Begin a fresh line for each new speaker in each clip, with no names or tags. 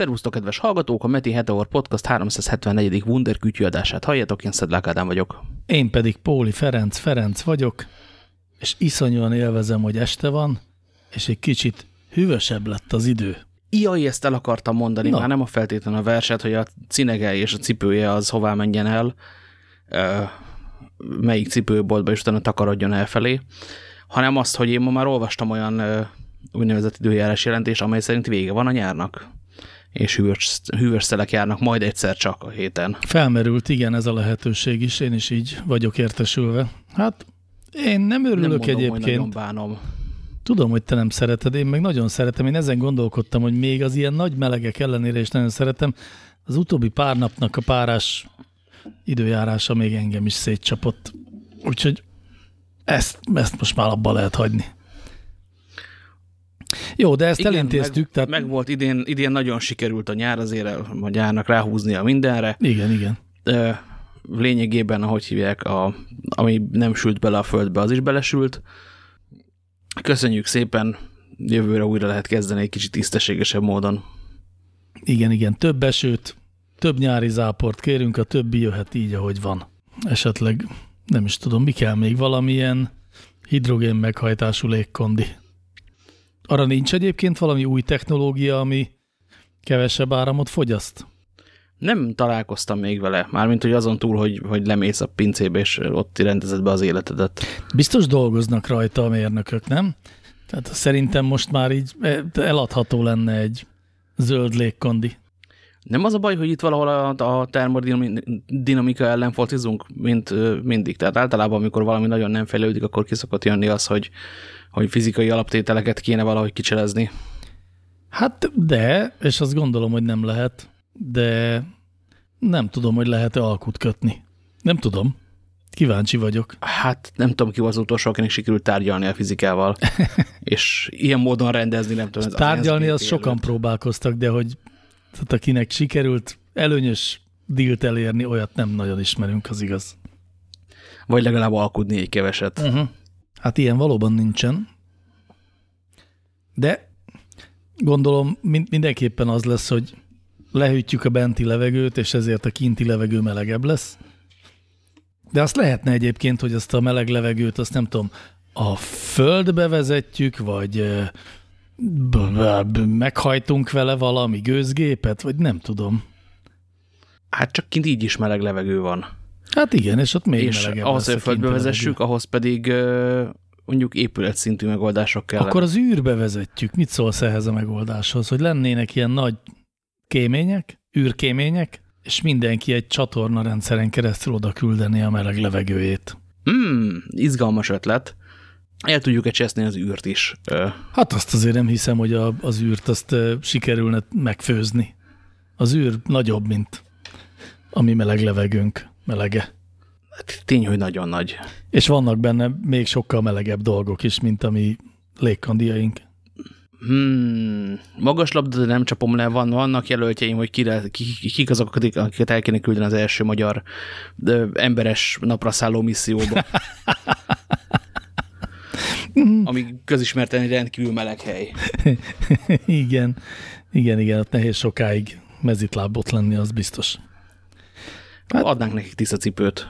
Szervusztok, kedves hallgatók! A Meti Heteor Podcast 374. Wunder kütyűadását halljátok, én Szedlák Ádám vagyok.
Én pedig Póli Ferenc Ferenc vagyok, és iszonyúan élvezem, hogy este van, és egy kicsit hűvösebb lett az idő.
Iai, ezt el akartam mondani, Na. már nem a feltétlen a verset, hogy a cinege és a cipője az hová menjen el, melyik cipőboltba, és utána takarodjon elfelé, hanem azt, hogy én ma már olvastam olyan úgynevezett időjárás jelentés, amely szerint vége van a nyárnak és hűvös, hűvös szelek járnak majd egyszer csak a héten.
Felmerült, igen, ez a lehetőség is, én is így vagyok értesülve. Hát én nem örülök nem mondom, egyébként. Hogy
bánom.
Tudom, hogy te nem szereted, én meg nagyon szeretem. Én ezen gondolkodtam, hogy még az ilyen nagy melegek ellenére is nagyon szeretem. Az utóbbi pár napnak a párás időjárása még engem is szétcsapott. Úgyhogy ezt, ezt most már abba lehet hagyni. Jó, de ezt Igen, elintéztük.
Meg, tehát... meg volt idén, idén nagyon sikerült a nyár, azért a nyárnak ráhúznia mindenre.
Igen, igen.
De lényegében, ahogy hívják, a, ami nem sült bele a földbe, az is belesült. Köszönjük szépen, jövőre újra lehet kezdeni egy kicsit tisztességesebb módon.
Igen, igen, több esőt, több nyári záport kérünk, a többi jöhet így, ahogy van. Esetleg, nem is tudom, mi kell még valamilyen hidrogén meghajtású légkondi. Arra nincs egyébként valami új technológia, ami kevesebb áramot fogyaszt?
Nem találkoztam még vele, mármint hogy azon túl, hogy, hogy lemész a pincébe, és ott rendezed be az életedet.
Biztos dolgoznak rajta a mérnökök, nem? Tehát szerintem most már így eladható lenne egy zöld légkondi.
Nem az a baj, hogy itt valahol a, a termodinamika ellen focizunk, mint mindig. Tehát általában, amikor valami nagyon nem fejlődik, akkor kiszokott jönni az, hogy hogy fizikai alaptételeket kéne valahogy kicselezni.
Hát de, és azt gondolom, hogy nem lehet, de nem tudom, hogy lehet-e alkut kötni. Nem tudom. Kíváncsi vagyok.
Hát nem tudom, ki az utolsó, akinek sikerült tárgyalni a fizikával, és ilyen módon rendezni, nem tudom. Ez
tárgyalni az, az sokan próbálkoztak, de hogy tehát akinek sikerült előnyös dílt elérni, olyat nem nagyon ismerünk, az igaz.
Vagy legalább alkudni egy keveset. Uh
-huh. Hát ilyen valóban nincsen. De gondolom mindenképpen az lesz, hogy lehűtjük a benti levegőt, és ezért a kinti levegő melegebb lesz. De azt lehetne egyébként, hogy ezt a meleg levegőt, azt nem tudom, a földbe vezetjük, vagy meghajtunk vele valami gőzgépet, vagy nem tudom.
Hát csak kint így is meleg levegő van.
Hát igen, és ott még és
ahhoz, hogy földbe vezessük, ahhoz pedig mondjuk épületszintű megoldások kell.
Akkor az űrbe vezetjük. Mit szólsz ehhez a megoldáshoz? Hogy lennének ilyen nagy kémények, űrkémények, és mindenki egy csatorna rendszeren keresztül oda küldeni a meleg levegőjét.
Hmm, izgalmas ötlet. El tudjuk-e cseszni az űrt is?
Hát azt azért nem hiszem, hogy a, az űrt azt sikerülne megfőzni. Az űr nagyobb, mint a mi meleg levegőnk melege.
Hát tény, hogy nagyon nagy.
És vannak benne még sokkal melegebb dolgok is, mint a mi légkandiaink.
Hmm, magas labda, de nem csapom le, van, vannak jelöltjeim, hogy kire, kik azok, akiket el kéne küldeni az első magyar de, emberes napra szálló misszióba. ami közismerten egy rendkívül meleg hely.
igen, igen, igen, ott nehéz sokáig mezitlábot lenni, az biztos.
Hát, Adnánk nekik tiszta cipőt.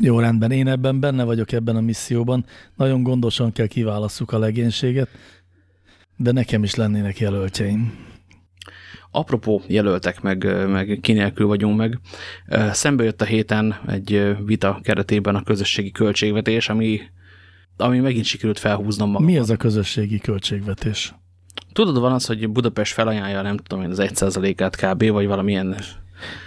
Jó, rendben. Én ebben benne vagyok ebben a misszióban. Nagyon gondosan kell kiválasszuk a legénységet, de nekem is lennének jelöltjeim.
Apropó jelöltek, meg, meg kinélkül vagyunk meg. Szembe jött a héten egy vita keretében a közösségi költségvetés, ami, ami megint sikerült felhúznom magam.
Mi az a közösségi költségvetés?
Tudod, van az, hogy Budapest felajánlja, nem tudom én, az 1%-át kb. vagy valamilyen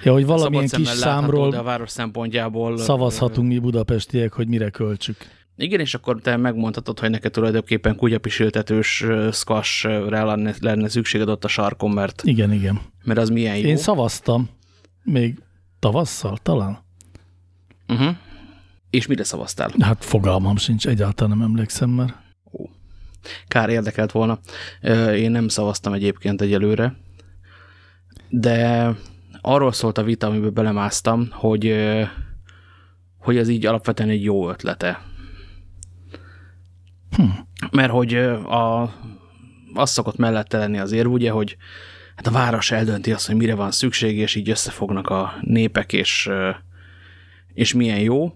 Ja, hogy valamilyen kis számról
de a város szempontjából
szavazhatunk mi budapestiek, hogy mire költsük.
Igen, és akkor te megmondhatod, hogy neked tulajdonképpen kutyapisültetős squashre lenne, lenne szükséged ott a sarkon, mert,
igen, igen.
mert az milyen jó.
Én szavaztam, még tavasszal talán.
Uh -huh. És mire szavaztál?
Hát fogalmam sincs, egyáltalán nem emlékszem már. Ó.
Kár érdekelt volna. Én nem szavaztam egyébként egyelőre, de arról szólt a vita, amiben belemásztam, hogy, hogy ez így alapvetően egy jó ötlete. Hm. Mert hogy a, az szokott mellette lenni az érv, ugye, hogy hát a város eldönti azt, hogy mire van szükség, és így összefognak a népek, és, és milyen jó.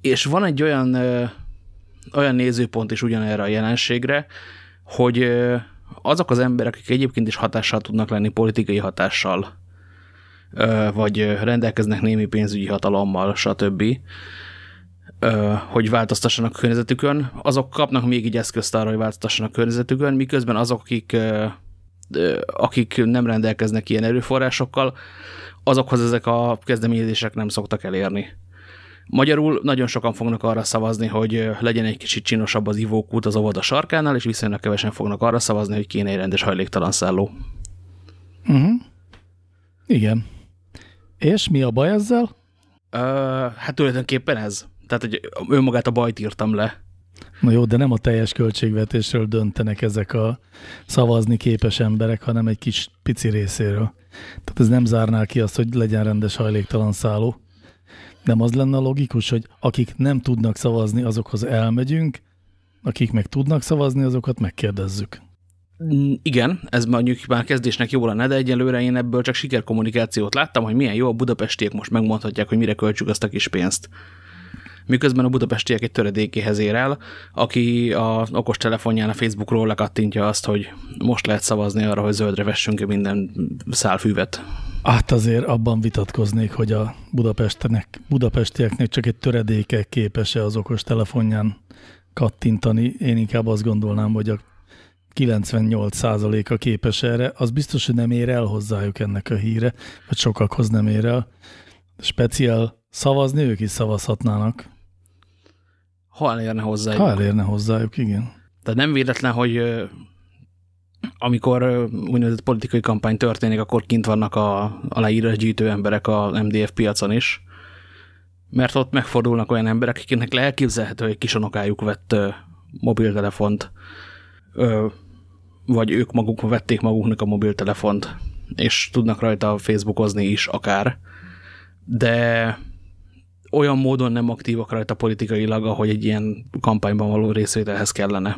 És van egy olyan, olyan nézőpont is ugyanerre a jelenségre, hogy azok az emberek, akik egyébként is hatással tudnak lenni, politikai hatással, vagy rendelkeznek némi pénzügyi hatalommal, stb., hogy változtassanak a környezetükön, azok kapnak még így eszközt arra, hogy változtassanak a környezetükön, miközben azok, akik, akik nem rendelkeznek ilyen erőforrásokkal, azokhoz ezek a kezdeményezések nem szoktak elérni. Magyarul nagyon sokan fognak arra szavazni, hogy legyen egy kicsit csinosabb az ivókút az óvoda sarkánál, és viszonylag kevesen fognak arra szavazni, hogy kéne egy rendes hajléktalan szálló.
Uh -huh. Igen. És mi a baj ezzel?
Uh, hát tulajdonképpen ez. Tehát, hogy önmagát a bajt írtam le.
Na jó, de nem a teljes költségvetésről döntenek ezek a szavazni képes emberek, hanem egy kis pici részéről. Tehát ez nem zárná ki azt, hogy legyen rendes hajléktalan szálló. Nem az lenne a logikus, hogy akik nem tudnak szavazni, azokhoz elmegyünk, akik meg tudnak szavazni, azokat megkérdezzük.
Mm, igen, ez mondjuk már kezdésnek jó lenne, de egyelőre én ebből csak sikerkommunikációt láttam, hogy milyen jó, a budapestiek most megmondhatják, hogy mire költsük azt a kis pénzt. Miközben a budapestiek egy töredékéhez ér el, aki a okos telefonján a Facebookról lekattintja azt, hogy most lehet szavazni arra, hogy zöldre vessünk minden szálfűvet.
Hát azért abban vitatkoznék, hogy a Budapestnek, budapestieknek csak egy töredéke képes-e az okos telefonján kattintani. Én inkább azt gondolnám, hogy a 98%-a képes erre, az biztos, hogy nem ér el hozzájuk ennek a híre, vagy sokakhoz nem ér el. Speciál szavazni ők is szavazhatnának.
Ha elérne hozzájuk.
Ha elérne hozzájuk, igen.
Tehát nem véletlen, hogy amikor úgynevezett politikai kampány történik, akkor kint vannak a aláírásgyűjtő emberek a MDF piacon is, mert ott megfordulnak olyan emberek, akiknek leelképzelhető, hogy kisonokájuk vett mobiltelefont, vagy ők maguk vették maguknak a mobiltelefont, és tudnak rajta Facebookozni is akár, de olyan módon nem aktívak rajta politikailag, ahogy egy ilyen kampányban való részvételhez kellene.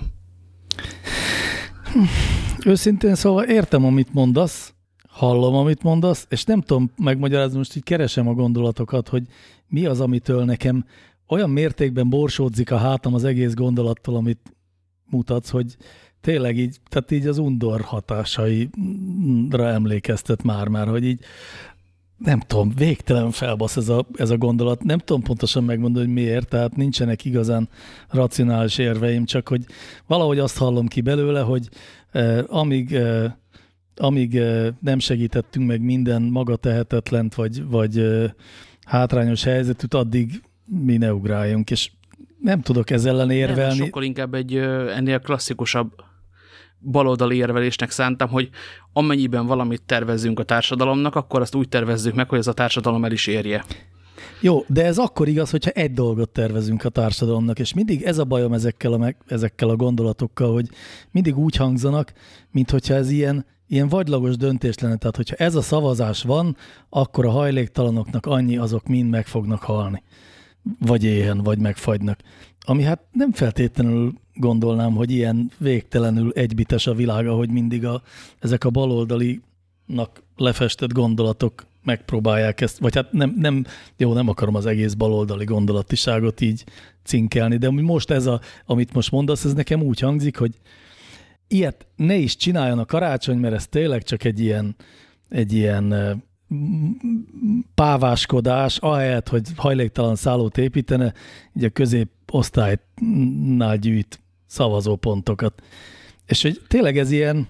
Őszintén szóval értem, amit mondasz, hallom, amit mondasz, és nem tudom megmagyarázni, most így keresem a gondolatokat, hogy mi az, amitől nekem olyan mértékben borsódzik a hátam az egész gondolattól, amit mutatsz, hogy tényleg így, tehát így az undor hatásaira emlékeztet már-már, hogy így nem tudom, végtelen felbasz ez a, ez a gondolat. Nem tudom pontosan megmondani, hogy miért, tehát nincsenek igazán racionális érveim, csak hogy valahogy azt hallom ki belőle, hogy eh, amíg, eh, amíg eh, nem segítettünk meg minden maga tehetetlent, vagy, vagy eh, hátrányos helyzetűt, addig mi ne ugráljunk, és nem tudok ezzel ellen érvelni. Nem,
sokkal inkább egy ennél klasszikusabb baloldali érvelésnek szántam, hogy amennyiben valamit tervezzünk a társadalomnak, akkor azt úgy tervezzük meg, hogy ez a társadalom el is érje.
Jó, de ez akkor igaz, hogyha egy dolgot tervezünk a társadalomnak, és mindig ez a bajom ezekkel a, meg, ezekkel a gondolatokkal, hogy mindig úgy hangzanak, mint hogyha ez ilyen, ilyen vagylagos döntés lenne. Tehát, hogyha ez a szavazás van, akkor a hajléktalanoknak annyi, azok mind meg fognak halni. Vagy éhen, vagy megfagynak. Ami hát nem feltétlenül gondolnám, hogy ilyen végtelenül egybites a világ, ahogy mindig a, ezek a baloldalinak lefestett gondolatok megpróbálják ezt, vagy hát nem, nem, jó, nem akarom az egész baloldali gondolatiságot így cinkelni, de most ez, a, amit most mondasz, ez nekem úgy hangzik, hogy ilyet ne is csináljon a karácsony, mert ez tényleg csak egy ilyen, egy ilyen páváskodás, ahelyett, hogy hajléktalan szállót építene, így a középosztálynál gyűjt szavazópontokat. És hogy tényleg ez ilyen,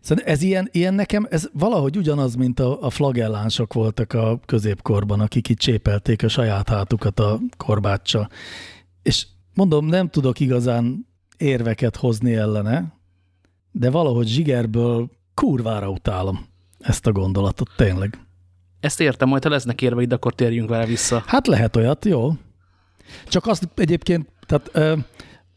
szóval ez ilyen, ilyen nekem, ez valahogy ugyanaz, mint a, a flagellánsok voltak a középkorban, akik itt csépelték a saját hátukat a korbáccsal. És mondom, nem tudok igazán érveket hozni ellene, de valahogy zsigerből kurvára utálom ezt a gondolatot, tényleg.
Ezt értem, majd ha lesznek érveid, akkor térjünk vele vissza.
Hát lehet olyat, jó. Csak azt egyébként, tehát ö,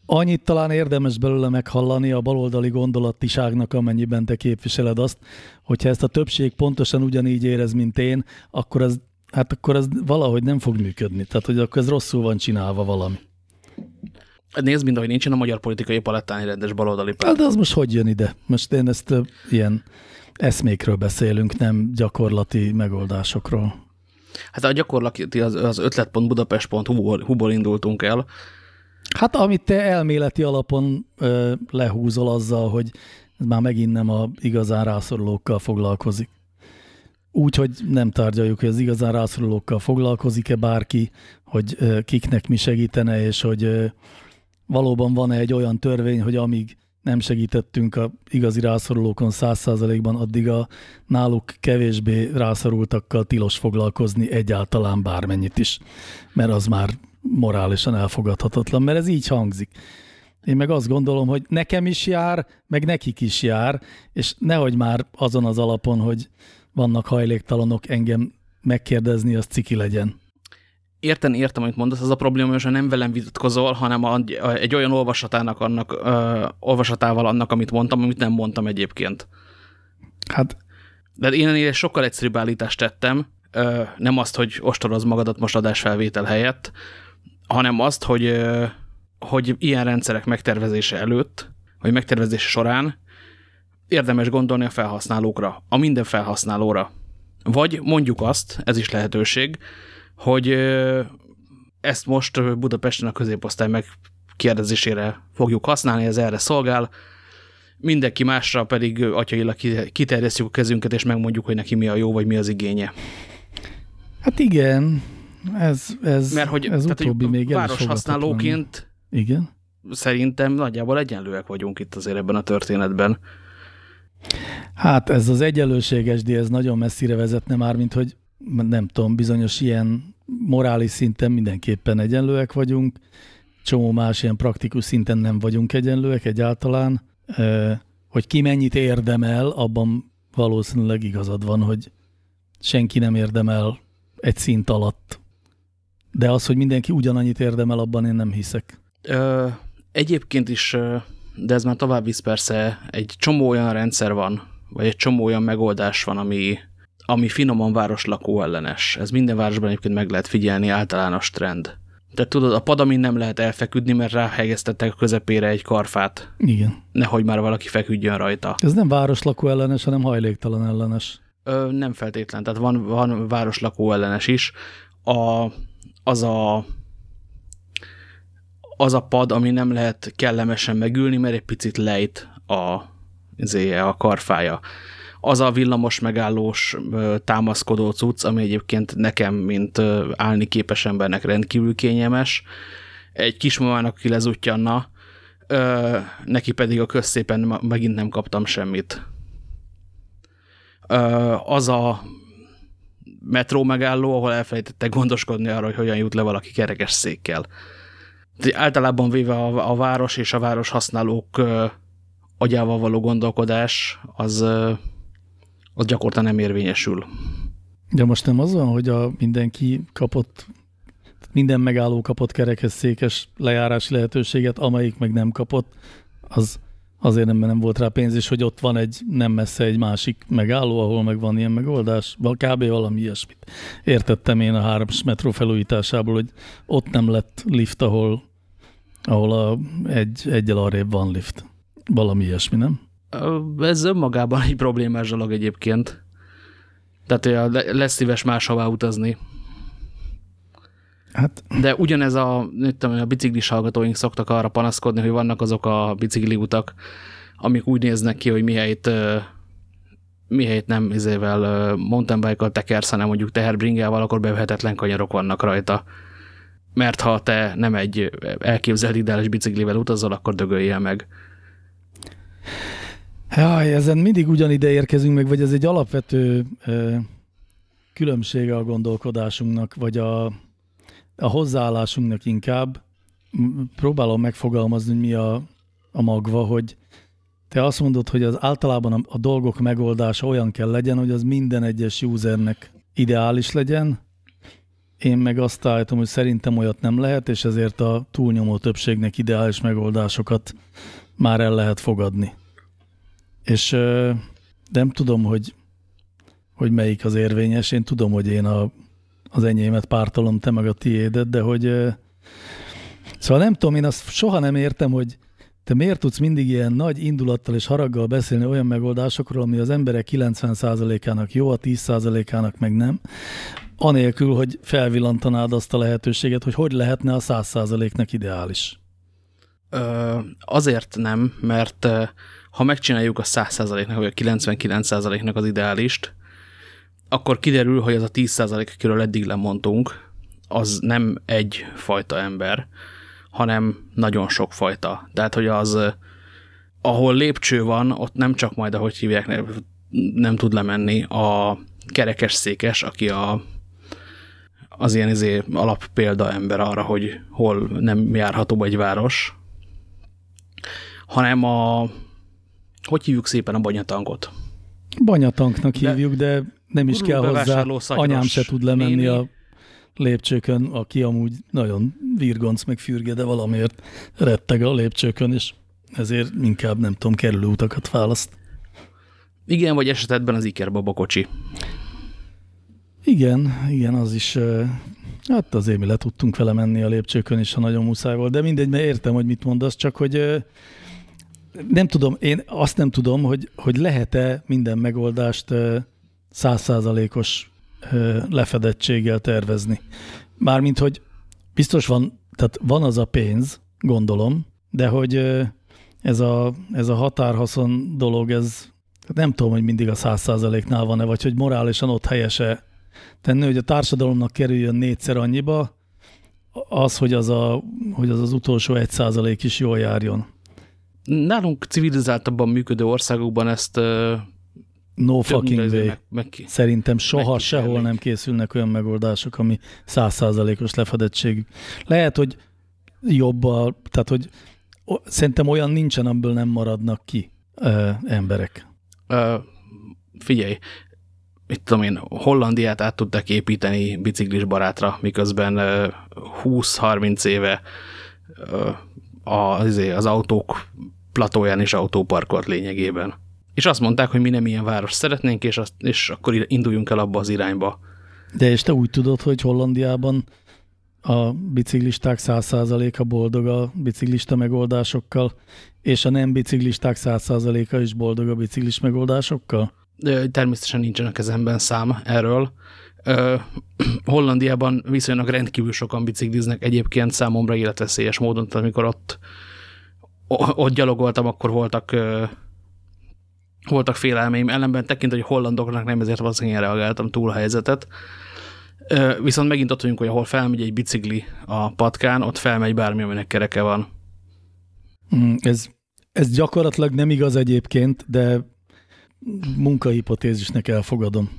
annyit talán érdemes belőle meghallani a baloldali gondolatiságnak, amennyiben te képviseled azt, hogyha ezt a többség pontosan ugyanígy érez, mint én, akkor ez, hát akkor ez valahogy nem fog működni. Tehát, hogy akkor ez rosszul van csinálva valami.
Nézd, mint ahogy nincsen a magyar politikai palettán rendes baloldali párt.
Hát de az most hogy jön ide? Most én ezt uh, ilyen eszmékről beszélünk, nem gyakorlati megoldásokról.
Hát a gyakorlati az, az ötlet.budapest.hu-ból indultunk el.
Hát amit te elméleti alapon ö, lehúzol azzal, hogy ez már megint nem a igazán rászorulókkal foglalkozik. Úgy, hogy nem tárgyaljuk, hogy az igazán rászorulókkal foglalkozik-e bárki, hogy ö, kiknek mi segítene, és hogy ö, valóban van-e egy olyan törvény, hogy amíg nem segítettünk a igazi rászorulókon száz százalékban, addig a náluk kevésbé rászorultakkal tilos foglalkozni egyáltalán bármennyit is, mert az már morálisan elfogadhatatlan, mert ez így hangzik. Én meg azt gondolom, hogy nekem is jár, meg nekik is jár, és nehogy már azon az alapon, hogy vannak hajléktalanok engem megkérdezni, az ciki legyen
érteni értem, amit mondasz, az a probléma, hogy nem velem vitatkozol, hanem a, egy olyan olvasatának annak, ö, olvasatával annak, amit mondtam, amit nem mondtam egyébként.
Hát.
De én ennél sokkal egyszerűbb állítást tettem, ö, nem azt, hogy ostoroz magadat most adásfelvétel helyett, hanem azt, hogy, ö, hogy ilyen rendszerek megtervezése előtt, vagy megtervezése során érdemes gondolni a felhasználókra, a minden felhasználóra. Vagy mondjuk azt, ez is lehetőség, hogy ezt most Budapesten a középosztály megkérdezésére fogjuk használni, ez erre szolgál, mindenki másra pedig atyailag kiterjesztjük a kezünket, és megmondjuk, hogy neki mi a jó, vagy mi az igénye.
Hát igen, ez, ez,
Mert hogy,
ez
tehát,
utóbbi
hogy
még
városhasználóként
igen.
szerintem nagyjából egyenlőek vagyunk itt azért ebben a történetben.
Hát ez az egyenlőséges, de ez nagyon messzire vezetne már, mint hogy nem tudom, bizonyos ilyen morális szinten mindenképpen egyenlőek vagyunk, csomó más ilyen praktikus szinten nem vagyunk egyenlőek egyáltalán. Hogy ki mennyit érdemel, abban valószínűleg igazad van, hogy senki nem érdemel egy szint alatt. De az, hogy mindenki ugyanannyit érdemel, abban én nem hiszek.
Ö, egyébként is, de ez már tovább visz persze, egy csomó olyan rendszer van, vagy egy csomó olyan megoldás van, ami, ami finoman városlakó ellenes. Ez minden városban egyébként meg lehet figyelni, általános trend. Tehát tudod, a pad, amin nem lehet elfeküdni, mert ráhelyeztettek a közepére egy karfát.
Igen.
Nehogy már valaki feküdjön rajta.
Ez nem városlakó ellenes, hanem hajléktalan ellenes.
Ö, nem feltétlen, tehát van, van városlakó ellenes is. A, az a az a pad, ami nem lehet kellemesen megülni, mert egy picit lejt a, a karfája az a villamos megállós támaszkodó cucc, ami egyébként nekem, mint állni képes embernek rendkívül kényelmes. Egy kismamának, aki lezutjanna, neki pedig a közszépen megint nem kaptam semmit. Az a metró megálló, ahol elfelejtettek gondoskodni arra, hogy hogyan jut le valaki kerekes székkel. Általában véve a, város és a város használók agyával való gondolkodás az az gyakorta nem érvényesül.
De most nem az van, hogy a mindenki kapott, minden megálló kapott kerekes székes lejárási lehetőséget, amelyik meg nem kapott, az azért nem, nem volt rá pénz, és hogy ott van egy nem messze egy másik megálló, ahol meg van ilyen megoldás, kb. valami ilyesmit. Értettem én a hármas metró felújításából, hogy ott nem lett lift, ahol, ahol a, egy, egyel arrébb van lift. Valami ilyesmi, nem?
Ez önmagában egy problémás dolog egyébként. Tehát lesz szíves máshová utazni.
Hát.
De ugyanez a, tudom, a biciklis hallgatóink szoktak arra panaszkodni, hogy vannak azok a bicikli utak, amik úgy néznek ki, hogy mihelyt, mihelyt nem izével mountain bike-kal tekersz, hanem mondjuk teherbringával, akkor bevehetetlen kanyarok vannak rajta. Mert ha te nem egy elképzelt ideális biciklivel utazol, akkor dögöljél meg.
Jaj, ezen mindig ugyanide érkezünk meg, vagy ez egy alapvető ö, különbsége a gondolkodásunknak, vagy a, a hozzáállásunknak inkább. Próbálom megfogalmazni, mi a, a magva, hogy te azt mondod, hogy az általában a, a dolgok megoldása olyan kell legyen, hogy az minden egyes usernek ideális legyen. Én meg azt állítom, hogy szerintem olyat nem lehet, és ezért a túlnyomó többségnek ideális megoldásokat már el lehet fogadni. És nem tudom, hogy, hogy melyik az érvényes. Én tudom, hogy én a, az enyémet pártolom, te meg a tiédet, de hogy szóval nem tudom, én azt soha nem értem, hogy te miért tudsz mindig ilyen nagy indulattal és haraggal beszélni olyan megoldásokról, ami az emberek 90%-ának jó, a 10%-ának meg nem, anélkül, hogy felvillantanád azt a lehetőséget, hogy hogy lehetne a 100%-nak ideális?
Ö, azért nem, mert ha megcsináljuk a 100%-nak vagy a 99%-nak az ideálist, akkor kiderül, hogy az a 10% akiről eddig lemondtunk, az nem egy fajta ember, hanem nagyon sok fajta. Tehát, hogy az, ahol lépcső van, ott nem csak majd, ahogy hívják, nem, nem tud lemenni a kerekes székes, aki a, az ilyen izé alappélda ember arra, hogy hol nem járható egy város, hanem a, hogy hívjuk szépen a banyatankot?
Banyatanknak de hívjuk, de nem is kell hozzá. Anyám se tud lemenni néni. a lépcsőkön, aki amúgy nagyon virgonc, meg fürge, de valamiért retteg a lépcsőkön, és ezért inkább, nem tudom, kerülő utakat választ.
Igen, vagy esetedben az Iker babakocsi.
Igen, igen, az is, hát azért mi le tudtunk vele menni a lépcsőkön is, ha nagyon muszáj volt, de mindegy, mert értem, hogy mit mondasz, csak hogy nem tudom, én azt nem tudom, hogy, hogy lehet-e minden megoldást százszázalékos lefedettséggel tervezni. Mármint, hogy biztos van, tehát van az a pénz, gondolom, de hogy ez a, ez a határhaszon dolog, ez nem tudom, hogy mindig a száz van-e, vagy hogy morálisan ott helyese tenni, hogy a társadalomnak kerüljön négyszer annyiba, az, hogy az a, hogy az, az utolsó egy százalék is jól járjon.
Nálunk civilizáltabban működő országokban ezt
No fucking way. Meg, meg, Szerintem soha sehol nem készülnek olyan megoldások, ami százszázalékos lefedettség. Lehet, hogy jobb a, tehát hogy szerintem olyan nincsen, amiből nem maradnak ki ö, emberek.
Ö, figyelj, mit tudom én, Hollandiát át tudták építeni biciklis barátra, miközben 20-30 éve az, az autók platóján is autóparkolt lényegében. És azt mondták, hogy mi nem ilyen város szeretnénk, és, azt, és akkor induljunk el abba az irányba.
De és te úgy tudod, hogy Hollandiában a biciklisták száz százaléka boldog a biciklista megoldásokkal, és a nem biciklisták száz százaléka is boldog a biciklis megoldásokkal?
Természetesen nincsen a kezemben szám erről. Hollandiában viszonylag rendkívül sokan bicikliznek egyébként számomra életveszélyes módon, tehát amikor ott, ott gyalogoltam, akkor voltak voltak félelmeim, ellenben tekintve, hogy hollandoknak nem ezért valószínűleg reagáltam túl a helyzetet. Viszont megint ott vagyunk, hogy ahol felmegy egy bicikli a patkán, ott felmegy bármi, aminek kereke van.
Mm, ez, ez gyakorlatilag nem igaz egyébként, de munkahipotézisnek elfogadom.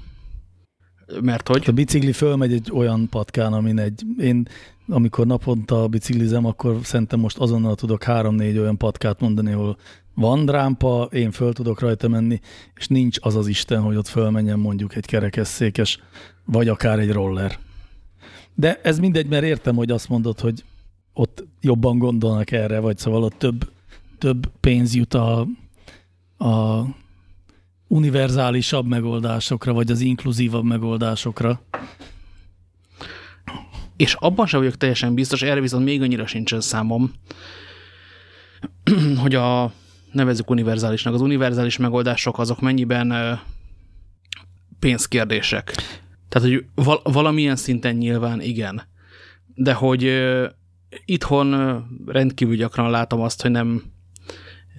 Mert hogy?
A bicikli fölmegy egy olyan patkán, amin egy, én amikor naponta biciklizem, akkor szerintem most azonnal tudok három-négy olyan patkát mondani, ahol van drámpa, én föl tudok rajta menni, és nincs az az Isten, hogy ott fölmenjen mondjuk egy kerekesszékes, vagy akár egy roller. De ez mindegy, mert értem, hogy azt mondod, hogy ott jobban gondolnak erre, vagy szóval ott több, több pénz jut a, a univerzálisabb megoldásokra, vagy az inkluzívabb megoldásokra.
És abban sem vagyok teljesen biztos, erre viszont még annyira sincsen számom, hogy a nevezzük univerzálisnak. Az univerzális megoldások azok mennyiben pénzkérdések. Tehát, hogy val valamilyen szinten nyilván igen. De hogy itthon rendkívül gyakran látom azt, hogy nem,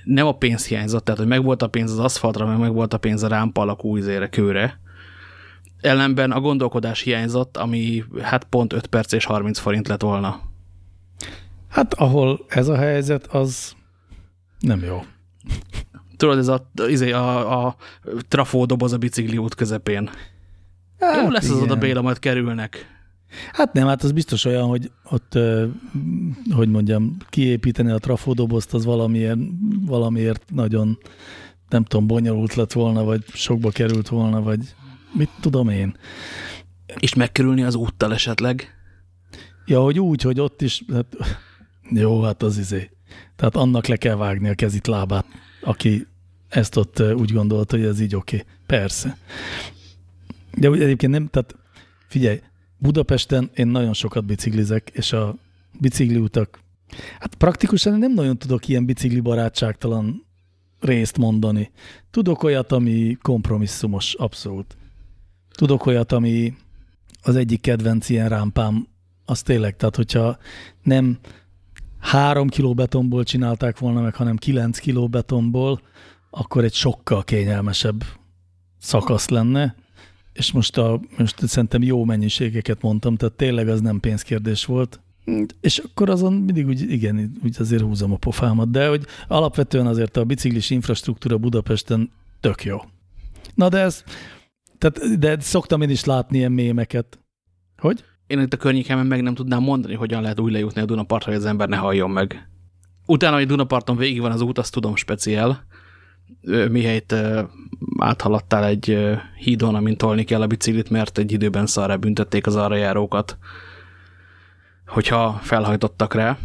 nem a pénz hiányzott, tehát hogy megvolt a pénz az aszfaltra, meg megvolt a pénz a rámpa alakú izére, kőre. Ellenben a gondolkodás hiányzott, ami hát pont 5 perc és 30 forint lett volna.
Hát ahol ez a helyzet, az nem jó.
Tudod, ez a, izé, a, a trafó doboz a bicikli út közepén. Hát Jó lesz igen. az oda Béla, majd kerülnek.
Hát nem, hát az biztos olyan, hogy ott, hogy mondjam, kiépíteni a trafódobozt, az valamilyen, valamiért nagyon, nem tudom, bonyolult lett volna, vagy sokba került volna, vagy mit tudom én.
És megkerülni az úttal esetleg?
Ja, hogy úgy, hogy ott is, hát, jó, hát az izé. Tehát annak le kell vágni a kezit, lábát, aki ezt ott úgy gondolta, hogy ez így oké. Okay. Persze. De egyébként nem, tehát figyelj, Budapesten én nagyon sokat biciklizek, és a bicikliutak Hát praktikusan nem nagyon tudok ilyen bicikli barátságtalan részt mondani. Tudok olyat, ami kompromisszumos, abszolút. Tudok olyat, ami az egyik kedvenc ilyen rámpám, az tényleg, tehát hogyha nem három kiló betonból csinálták volna meg, hanem kilenc kiló betonból, akkor egy sokkal kényelmesebb szakasz lenne, és most, a, most szerintem jó mennyiségeket mondtam, tehát tényleg az nem pénzkérdés volt, és akkor azon mindig úgy, igen, úgy azért húzom a pofámat, de hogy alapvetően azért a biciklis infrastruktúra Budapesten tök jó. Na de ez, tehát, de szoktam én is látni ilyen mémeket. Hogy?
Én itt a környékemen meg nem tudnám mondani, hogyan lehet úgy lejutni a Dunapartra, hogy az ember ne halljon meg. Utána, hogy Dunaparton végig van az út, azt tudom speciál. Mihelyt áthaladtál egy hídon, amint tolni kell a biciklit, mert egy időben szarra büntették az arra járókat hogyha felhajtottak rá.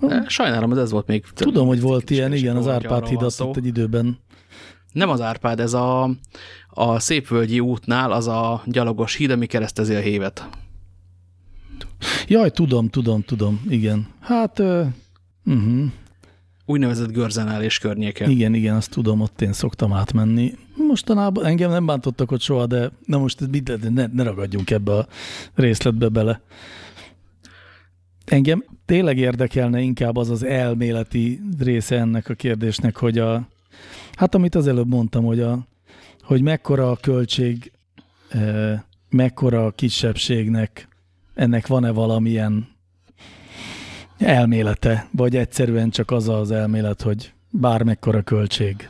De sajnálom, ez, ez volt még.
Tudom, hogy volt ilyen, igen, az Árpád hidat ott egy időben.
Nem az Árpád, ez a, a Szépvölgyi útnál az a gyalogos híd, ami keresztezi a hévet.
Jaj, tudom, tudom, tudom, igen. Hát, uh, uh -huh.
Úgynevezett görzenálés környéke.
Igen, igen, azt tudom, ott én szoktam átmenni. Mostanában engem nem bántottak ott soha, de na most mit, ne, ne ragadjunk ebbe a részletbe bele. Engem tényleg érdekelne inkább az az elméleti része ennek a kérdésnek, hogy a, hát amit az előbb mondtam, hogy, a, hogy mekkora a költség, e, mekkora a kisebbségnek, ennek van-e valamilyen elmélete, vagy egyszerűen csak az az elmélet, hogy bármekkora költség,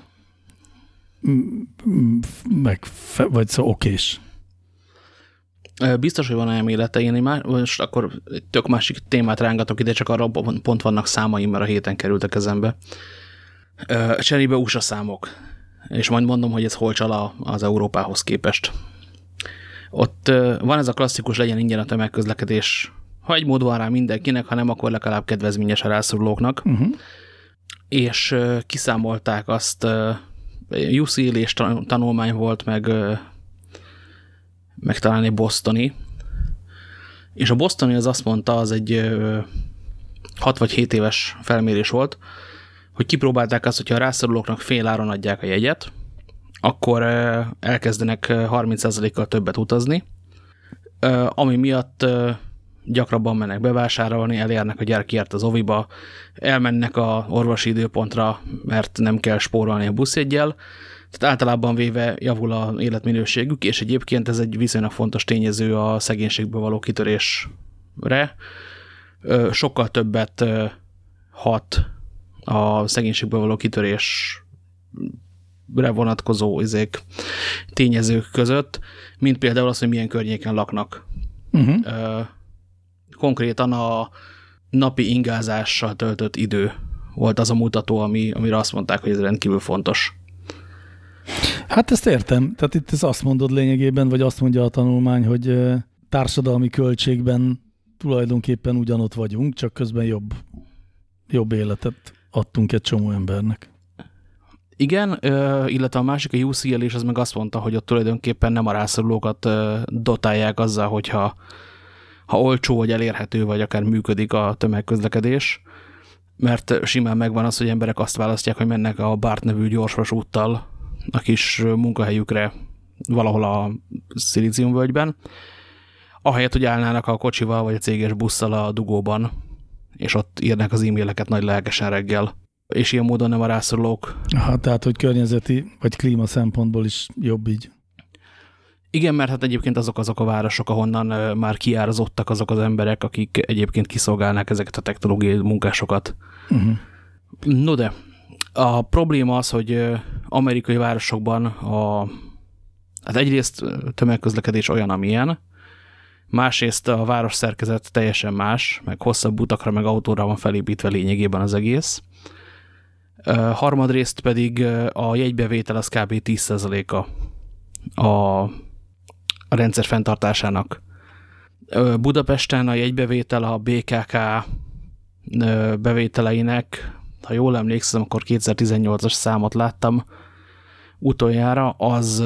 meg, vagy szó okés.
Biztos, hogy van elmélete, én már, most akkor tök másik témát rángatok ide, csak arra pont vannak számaim, mert a héten került a kezembe. Cserébe USA számok, és majd mondom, hogy ez hol csal az Európához képest. Ott van ez a klasszikus legyen ingyen a tömegközlekedés, ha egy mód van rá mindenkinek, ha nem, akkor legalább kedvezményes a rászorulóknak. Uh mhm. -huh. És kiszámolták azt, UCL és tanulmány volt, meg meg talán egy bostoni. És a bostoni az azt mondta, az egy 6 vagy 7 éves felmérés volt, hogy kipróbálták azt, hogyha a rászorulóknak fél áron adják a jegyet, akkor elkezdenek 30%-kal többet utazni, ami miatt gyakrabban mennek bevásárolni, elérnek a gyerek járt az oviba, elmennek a orvosi időpontra, mert nem kell spórolni a buszjegyel, tehát általában véve javul a életminőségük, és egyébként ez egy viszonylag fontos tényező a szegénységből való kitörésre. Sokkal többet hat a szegénységből való kitörésre vonatkozó izék, tényezők között, mint például az, hogy milyen környéken laknak. Uh mhm. -huh. Konkrétan a napi ingázással töltött idő volt az a mutató, ami, amire azt mondták, hogy ez rendkívül fontos.
Hát ezt értem. Tehát itt ez azt mondod lényegében, vagy azt mondja a tanulmány, hogy társadalmi költségben tulajdonképpen ugyanott vagyunk, csak közben jobb, jobb életet adtunk egy csomó embernek.
Igen, illetve a másik, a UCL és az meg azt mondta, hogy ott tulajdonképpen nem a rászorulókat dotálják azzal, hogyha ha olcsó vagy elérhető, vagy akár működik a tömegközlekedés, mert simán megvan az, hogy emberek azt választják, hogy mennek a BART nevű gyorsvasúttal a kis munkahelyükre valahol a Szilíciumvölgyben, ahelyett, hogy állnának a kocsival vagy a céges busszal a dugóban, és ott írnak az e-maileket nagy lelkesen reggel. És ilyen módon nem a rászorulók.
Aha, tehát, hogy környezeti vagy klíma szempontból is jobb így.
Igen, mert hát egyébként azok azok a városok, ahonnan már kiárazottak azok az emberek, akik egyébként kiszolgálnák ezeket a technológiai munkásokat. Uh -huh. No de, a probléma az, hogy amerikai városokban a, hát egyrészt tömegközlekedés olyan, amilyen, másrészt a város szerkezet teljesen más, meg hosszabb utakra, meg autóra van felépítve lényegében az egész. Harmadrészt pedig a jegybevétel az kb. 10%-a a, a rendszer fenntartásának. Budapesten a jegybevétel a BKK bevételeinek ha jól emlékszem, akkor 2018-as számot láttam utoljára, az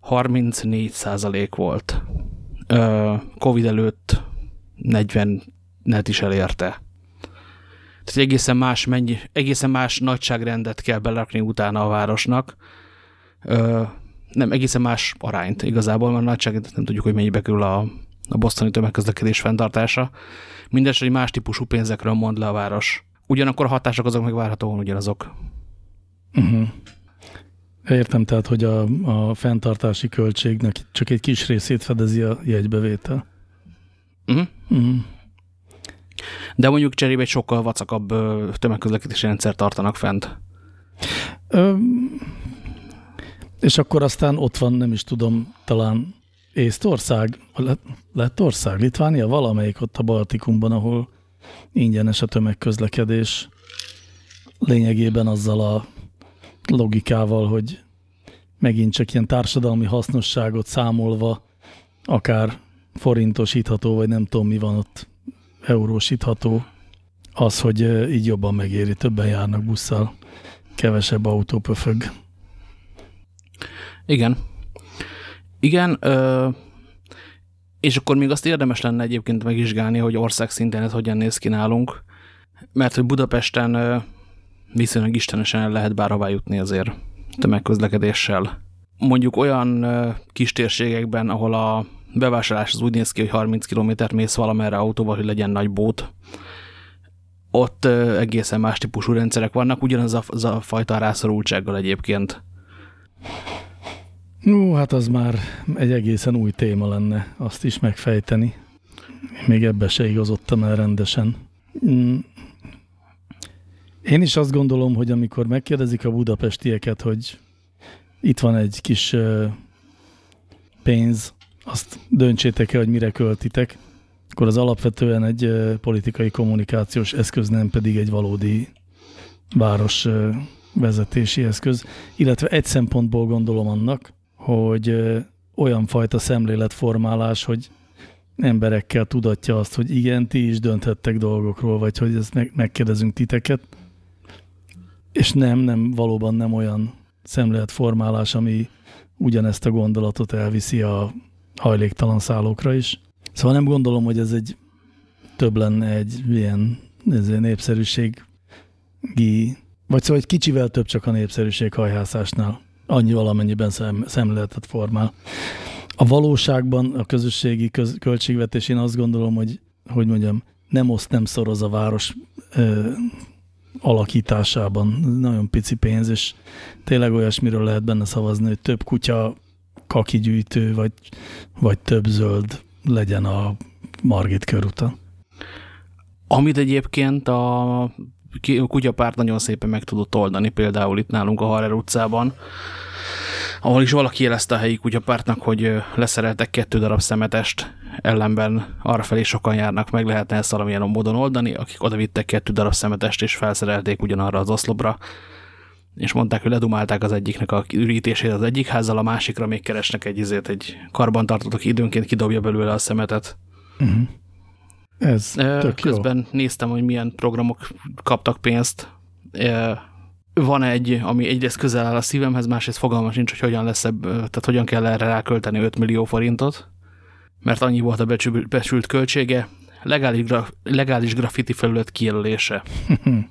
34 százalék volt. Covid előtt 40 net is elérte. Tehát egészen más, mennyi, egészen más nagyságrendet kell berakni utána a városnak. Nem, egészen más arányt igazából, mert a nagyságrendet nem tudjuk, hogy mennyibe kerül a, a bosztoni tömegközlekedés fenntartása. Mindenesetre, hogy más típusú pénzekről mond le a város. Ugyanakkor a hatások azok meg várhatóan ugyanazok. Uh
-huh. Értem, tehát, hogy a, a fenntartási költségnek csak egy kis részét fedezi a jegybevétel. Uh -huh. Uh -huh.
De mondjuk cserébe egy sokkal vacakabb tömegközlekedési rendszer tartanak fent.
Ö, és akkor aztán ott van, nem is tudom, talán Észtország, Lettország, Litvánia, valamelyik ott a Baltikumban, ahol ingyenes a tömegközlekedés lényegében azzal a logikával, hogy megint csak ilyen társadalmi hasznosságot számolva akár forintosítható, vagy nem tudom mi van ott eurósítható, az, hogy így jobban megéri, többen járnak busszal, kevesebb autó pöfög.
Igen. Igen, ö, és akkor még azt érdemes lenne egyébként megvizsgálni, hogy országszinten ez hogyan néz ki nálunk, mert hogy Budapesten ö, viszonylag istenesen el lehet bárhová jutni azért tömegközlekedéssel. Mondjuk olyan ö, kis térségekben, ahol a bevásárlás az úgy néz ki, hogy 30 km mész valamerre autóval, hogy legyen nagy bót. Ott egészen más típusú rendszerek vannak, ugyanaz a, az a fajta rászorultsággal egyébként.
No, hát az már egy egészen új téma lenne azt is megfejteni. Még ebbe se igazodtam el rendesen. Mm. Én is azt gondolom, hogy amikor megkérdezik a budapestieket, hogy itt van egy kis pénz, azt döntsétek el, hogy mire költitek, akkor az alapvetően egy politikai kommunikációs eszköz, nem pedig egy valódi város vezetési eszköz, illetve egy szempontból gondolom annak, hogy olyan fajta szemléletformálás, hogy emberekkel tudatja azt, hogy igen, ti is dönthettek dolgokról, vagy hogy ezt meg, megkérdezünk titeket, és nem, nem, valóban nem olyan szemléletformálás, ami ugyanezt a gondolatot elviszi a hajléktalan szállókra is. Szóval nem gondolom, hogy ez egy több lenne egy ilyen népszerűségi, vagy szóval egy kicsivel több csak a népszerűség hajhászásnál. Annyi valamennyiben szem, szemléletet formál. A valóságban a közösségi köz, költségvetés én azt gondolom, hogy, hogy mondjam, nem oszt, nem szoroz a város ö, alakításában. Nagyon pici pénz, és tényleg olyasmiről lehet benne szavazni, hogy több kutya kakigyűjtő, vagy, vagy több zöld legyen a Margit körúton.
Amit egyébként a kutyapárt nagyon szépen meg tudott oldani, például itt nálunk a Harer utcában, ahol is valaki jelezte a helyi kutyapártnak, hogy leszereltek kettő darab szemetest, ellenben arrafelé sokan járnak, meg lehetne ezt valamilyen módon oldani, akik oda vittek kettő darab szemetest, és felszerelték ugyanarra az oszlopra, és mondták, hogy ledumálták az egyiknek a ürítését az egyik házzal, a másikra még keresnek egy izét, egy karbantartót, aki időnként kidobja belőle a szemetet. Uh mhm. -huh.
Ez tök
Közben jó. néztem, hogy milyen programok kaptak pénzt. Van egy, ami egyrészt közel áll a szívemhez, másrészt fogalmas nincs, hogy hogyan lesz ebb, tehát hogyan kell erre rákölteni 5 millió forintot, mert annyi volt a becsült költsége. Legális, graf, legális graffiti felület kijelölése.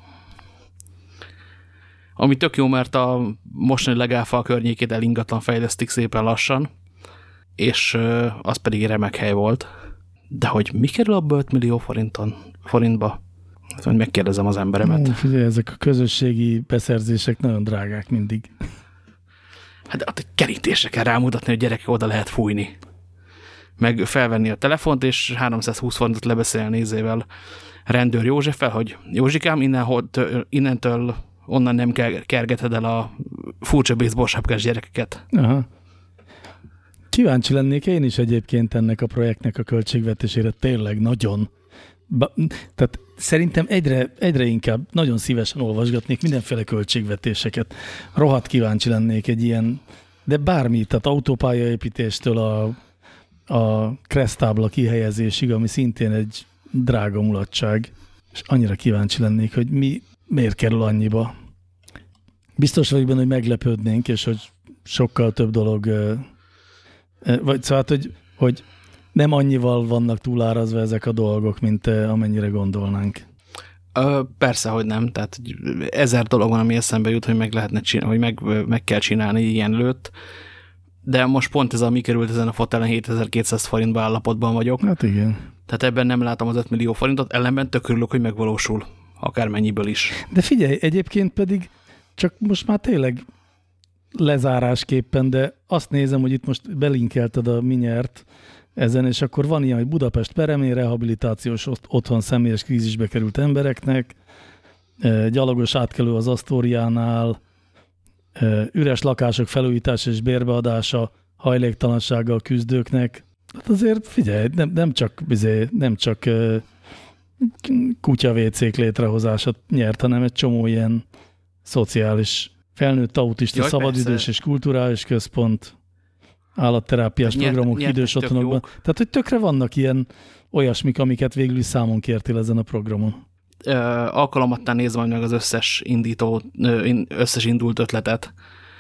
Ami tök jó, mert a mostani legálfa környékét elingatlan fejlesztik szépen lassan, és az pedig remek hely volt. De hogy mi kerül abba 5 millió forinton, forintba? Hát, hogy megkérdezem az emberemet. Ó,
figyelj, ezek a közösségi beszerzések nagyon drágák mindig.
Hát a kerítésre kell rámutatni, hogy gyerekek oda lehet fújni. Meg felvenni a telefont, és 320 forintot lebeszélni nézével rendőr Józseffel, hogy Józsikám, innen, innentől onnan nem kergeted el a furcsa baseball sapkás gyerekeket.
Aha. Kíváncsi lennék én is egyébként ennek a projektnek a költségvetésére tényleg nagyon. Ba, tehát szerintem egyre, egyre inkább nagyon szívesen olvasgatnék mindenféle költségvetéseket. Rohadt kíváncsi lennék egy ilyen, de bármi, tehát autópályaépítéstől a, a kresztábla kihelyezésig, ami szintén egy drága mulatság, és annyira kíváncsi lennék, hogy mi miért kerül annyiba. Biztos vagyok benne, hogy meglepődnénk, és hogy sokkal több dolog, vagy szóval, hogy, hogy nem annyival vannak túlárazva ezek a dolgok, mint amennyire gondolnánk.
Ö, persze, hogy nem. Tehát ezer dolog van, ami eszembe jut, hogy meg lehetne csinálni, hogy meg, meg kell csinálni ilyen előtt. De most pont ez, ami került ezen a fotelen 7200 forintba állapotban vagyok.
Hát igen.
Tehát ebben nem látom az 5 millió forintot, ellenben tök örülök, hogy megvalósul. Akármennyiből is.
De figyelj, egyébként pedig csak most már tényleg lezárásképpen, de azt nézem, hogy itt most belinkelted a minyert ezen, és akkor van ilyen, hogy Budapest peremén rehabilitációs otthon személyes krízisbe került embereknek, gyalogos átkelő az Asztóriánál, üres lakások felújítása és bérbeadása hajléktalansággal küzdőknek. Hát azért figyelj, nem, nem csak, bizé, nem csak kutyavécék létrehozását nyert, hanem egy csomó ilyen szociális felnőtt autista Jaj, szabadidős persze. és kulturális központ, állatterápiás nyert, programok nyert, idős otthonokban. Tehát, hogy tökre vannak ilyen olyasmik, amiket végül is számon kértél ezen a programon.
Ö, alkalomattán nézve meg az összes indító, összes indult ötletet,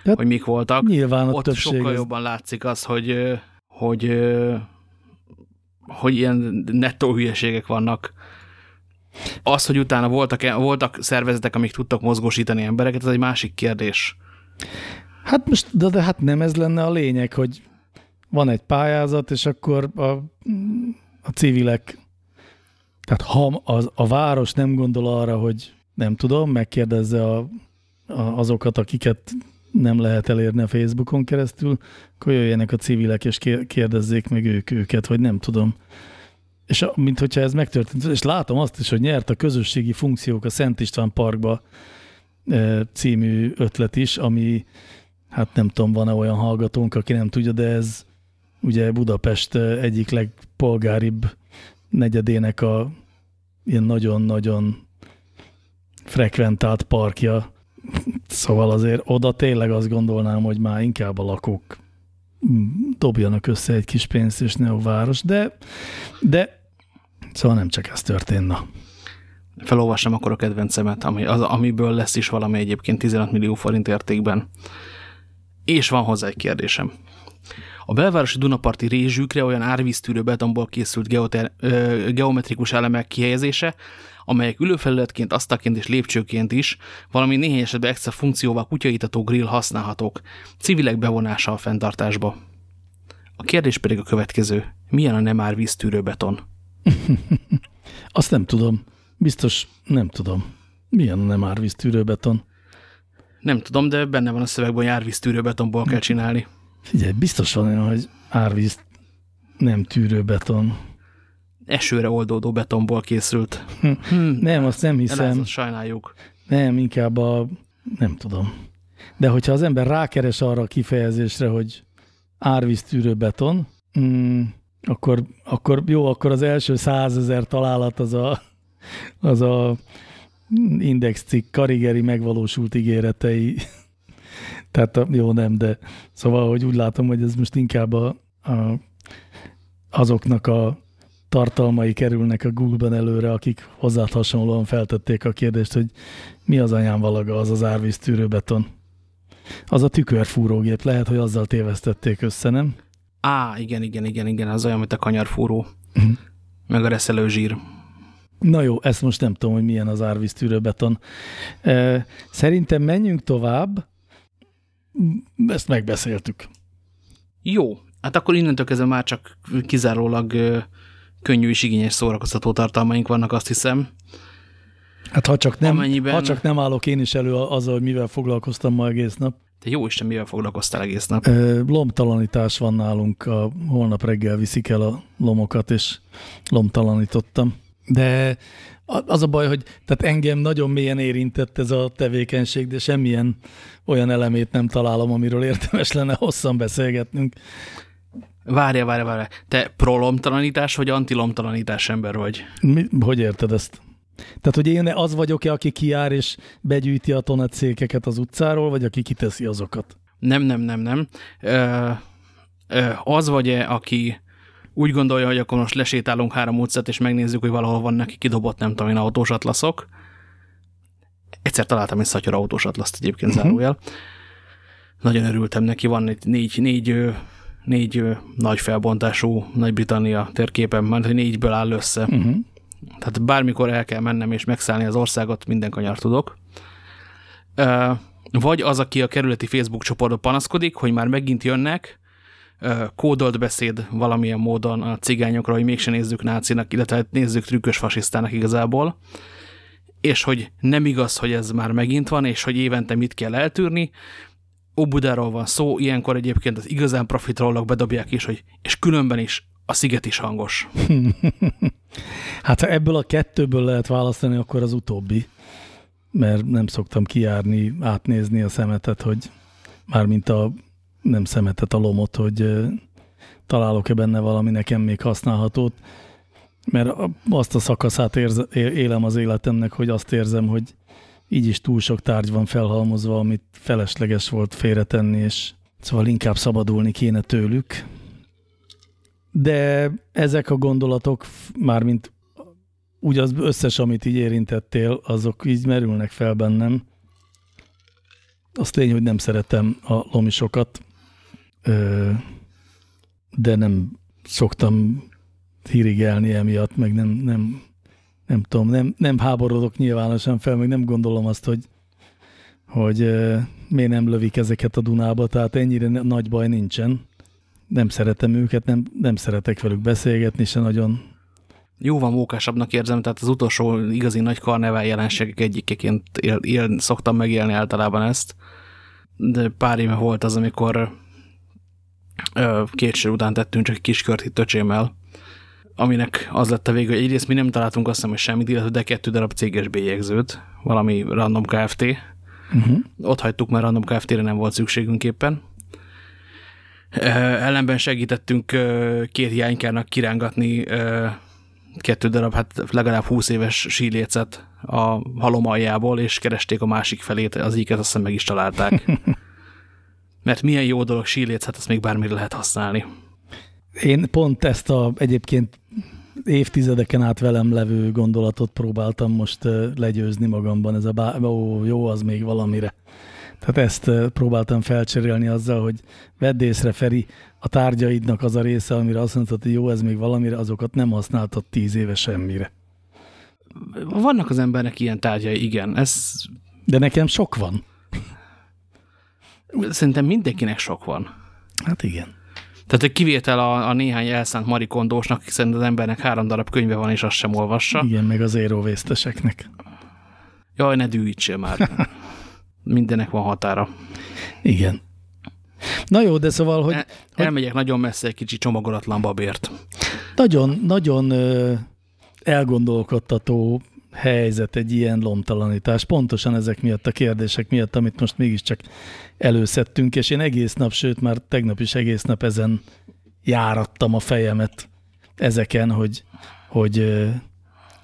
hát, hogy mik voltak.
Nyilván a
Ott sokkal ez... jobban látszik az, hogy, hogy, hogy ilyen nettó hülyeségek vannak. Az, hogy utána voltak, voltak szervezetek, amik tudtak mozgósítani embereket, ez egy másik kérdés.
Hát most, de, de hát nem ez lenne a lényeg, hogy van egy pályázat, és akkor a, a civilek, tehát ha az, a város nem gondol arra, hogy nem tudom, megkérdezze a, a, azokat, akiket nem lehet elérni a Facebookon keresztül, akkor jöjjenek a civilek, és kérdezzék meg ők őket, vagy nem tudom. És mint hogyha ez megtörtént, és látom azt is, hogy nyert a közösségi funkciók a Szent István Parkba e, című ötlet is, ami, hát nem tudom, van-e olyan hallgatónk, aki nem tudja, de ez ugye Budapest egyik legpolgáribb negyedének a ilyen nagyon-nagyon frekventált parkja. Szóval azért oda tényleg azt gondolnám, hogy már inkább a lakók dobjanak össze egy kis pénzt, és ne a város, de, de szóval nem csak ez történna.
Felolvassam akkor a kedvencemet, ami, az, amiből lesz is valami egyébként 15 millió forint értékben. És van hozzá egy kérdésem. A belvárosi Dunaparti rézsükre olyan árvíztűrő betonból készült geoter, ö, geometrikus elemek kihelyezése, amelyek ülőfelületként, asztalként és lépcsőként is, valami néhány esetben extra funkcióval kutyaitató grill használhatók, civilek bevonása a fenntartásba. A kérdés pedig a következő. Milyen a nem árvíztűrő beton?
Azt nem tudom. Biztos nem tudom. Milyen nem árvíztűrő beton?
Nem tudom, de benne van a szövegben, hogy árvíztűrő betonból kell csinálni.
Figyelj, biztos van olyan, hogy árvíz nem tűrő beton.
Esőre oldódó betonból készült.
Hm. Nem, azt nem hiszem. Elázat,
sajnáljuk.
Nem, inkább a... nem tudom. De hogyha az ember rákeres arra a kifejezésre, hogy árvíztűrő beton, mm, akkor, akkor jó, akkor az első százezer találat az a, az a index cikk karigeri megvalósult ígéretei tehát jó, nem, de szóval, hogy úgy látom, hogy ez most inkább a, a, azoknak a tartalmai kerülnek a Google-ben előre, akik hozzá hasonlóan feltették a kérdést, hogy mi az anyám valaga, az az árvíztűrő beton. Az a tükörfúrógép, lehet, hogy azzal tévesztették össze, nem?
Á, igen, igen, igen, igen, az olyan, mint a kanyarfúró, uh. -huh. meg a reszelő zsír.
Na jó, ezt most nem tudom, hogy milyen az árvíztűrő beton. Szerintem menjünk tovább, ezt megbeszéltük.
Jó, hát akkor innentől kezdve már csak kizárólag könnyű és igényes szórakoztató tartalmaink vannak, azt hiszem.
Hát ha csak nem, Amennyiben... ha csak nem állok én is elő azzal, hogy mivel foglalkoztam ma egész nap.
Te jó Isten, mivel foglalkoztál egész nap?
Lomtalanítás van nálunk, a, holnap reggel viszik el a lomokat, és lomtalanítottam. De az a baj, hogy tehát engem nagyon mélyen érintett ez a tevékenység, de semmilyen olyan elemét nem találom, amiről érdemes lenne hosszan beszélgetnünk.
Várja, várja, várja. Te prolomtalanítás vagy antilomtalanítás ember vagy?
Mi, hogy érted ezt? Tehát, hogy én az vagyok-e, aki kiár és begyűjti a tonetszékeket az utcáról, vagy aki kiteszi azokat?
Nem, nem, nem, nem. Ö, ö, az vagy-e, aki úgy gondolja, hogy akkor most lesétálunk három utcát, és megnézzük, hogy valahol van neki kidobott, nem tudom én, autós atlaszok. Egyszer találtam egy szatyor autós atlaszt egyébként uh mhm. -huh. zárójel. Nagyon örültem neki, van egy négy, négy, négy nagy felbontású Nagy-Britannia térképen, mert négyből áll össze. Uh mhm. -huh. Tehát bármikor el kell mennem és megszállni az országot, minden kanyar tudok. Vagy az, aki a kerületi Facebook csoportban panaszkodik, hogy már megint jönnek, kódolt beszéd valamilyen módon a cigányokra, hogy mégsem nézzük nácinak, illetve nézzük trükkös fasisztának igazából, és hogy nem igaz, hogy ez már megint van, és hogy évente mit kell eltűrni. Obudáról van szó, ilyenkor egyébként az igazán profitrollok bedobják is, hogy és különben is a sziget is hangos.
hát ha ebből a kettőből lehet választani, akkor az utóbbi, mert nem szoktam kijárni, átnézni a szemetet, hogy mármint a nem szemetet, a lomot, hogy találok-e benne valami nekem még használhatót, mert azt a szakaszát érze, élem az életemnek, hogy azt érzem, hogy így is túl sok tárgy van felhalmozva, amit felesleges volt félretenni, és szóval inkább szabadulni kéne tőlük. De ezek a gondolatok, mármint úgy az összes, amit így érintettél, azok így merülnek fel bennem. Az tény, hogy nem szeretem a lomisokat, de nem szoktam hírigelni emiatt, meg nem, nem, nem tudom, nem, nem háborodok nyilvánosan fel, meg nem gondolom azt, hogy, hogy miért nem lövik ezeket a Dunába, tehát ennyire nagy baj nincsen. Nem szeretem őket, nem, nem szeretek velük beszélgetni se nagyon.
Jóval mókásabbnak érzem, tehát az utolsó igazi nagy karnevál jelenségek egyikeként él, él, szoktam megélni általában ezt. De pár éve volt az, amikor két sor után tettünk csak egy kis kört itt öcsémmel, aminek az lett a vége, hogy egyrészt mi nem találtunk azt hiszem, hogy semmit, illetve de kettő darab céges bélyegzőt, valami random Kft. Uh -huh. Ott hagytuk, mert random Kft-re nem volt szükségünk éppen. Ellenben segítettünk két jánykának kirángatni kettő darab, hát legalább 20 éves sílécet a halom aljából, és keresték a másik felét, az íket azt hiszem meg is találták. Mert milyen jó dolog síléc, hát azt még bármire lehet használni.
Én pont ezt a egyébként évtizedeken át velem levő gondolatot próbáltam most legyőzni magamban. Ez a bá ó, jó, az még valamire. Tehát ezt próbáltam felcserélni azzal, hogy vedd észre, Feri, a tárgyaidnak az a része, amire azt mondtad, hogy jó, ez még valamire, azokat nem használtad tíz éve semmire.
Vannak az embernek ilyen tárgyai, igen. Ez...
De nekem sok van.
Szerintem mindenkinek sok van.
Hát igen.
Tehát egy kivétel a, a néhány elszánt marikondósnak, hiszen az embernek három darab könyve van, és azt sem olvassa.
Igen, meg az éróvészteseknek.
Jaj, ne dühítsél már. Mindenek van határa.
Igen. Na jó, de szóval, hogy... El,
hogy elmegyek nagyon messze egy kicsi csomagolatlan babért.
Nagyon, nagyon elgondolkodtató helyzet egy ilyen lomtalanítás, pontosan ezek miatt a kérdések miatt, amit most mégiscsak előszedtünk, és én egész nap, sőt már tegnap is egész nap ezen járattam a fejemet ezeken, hogy, hogy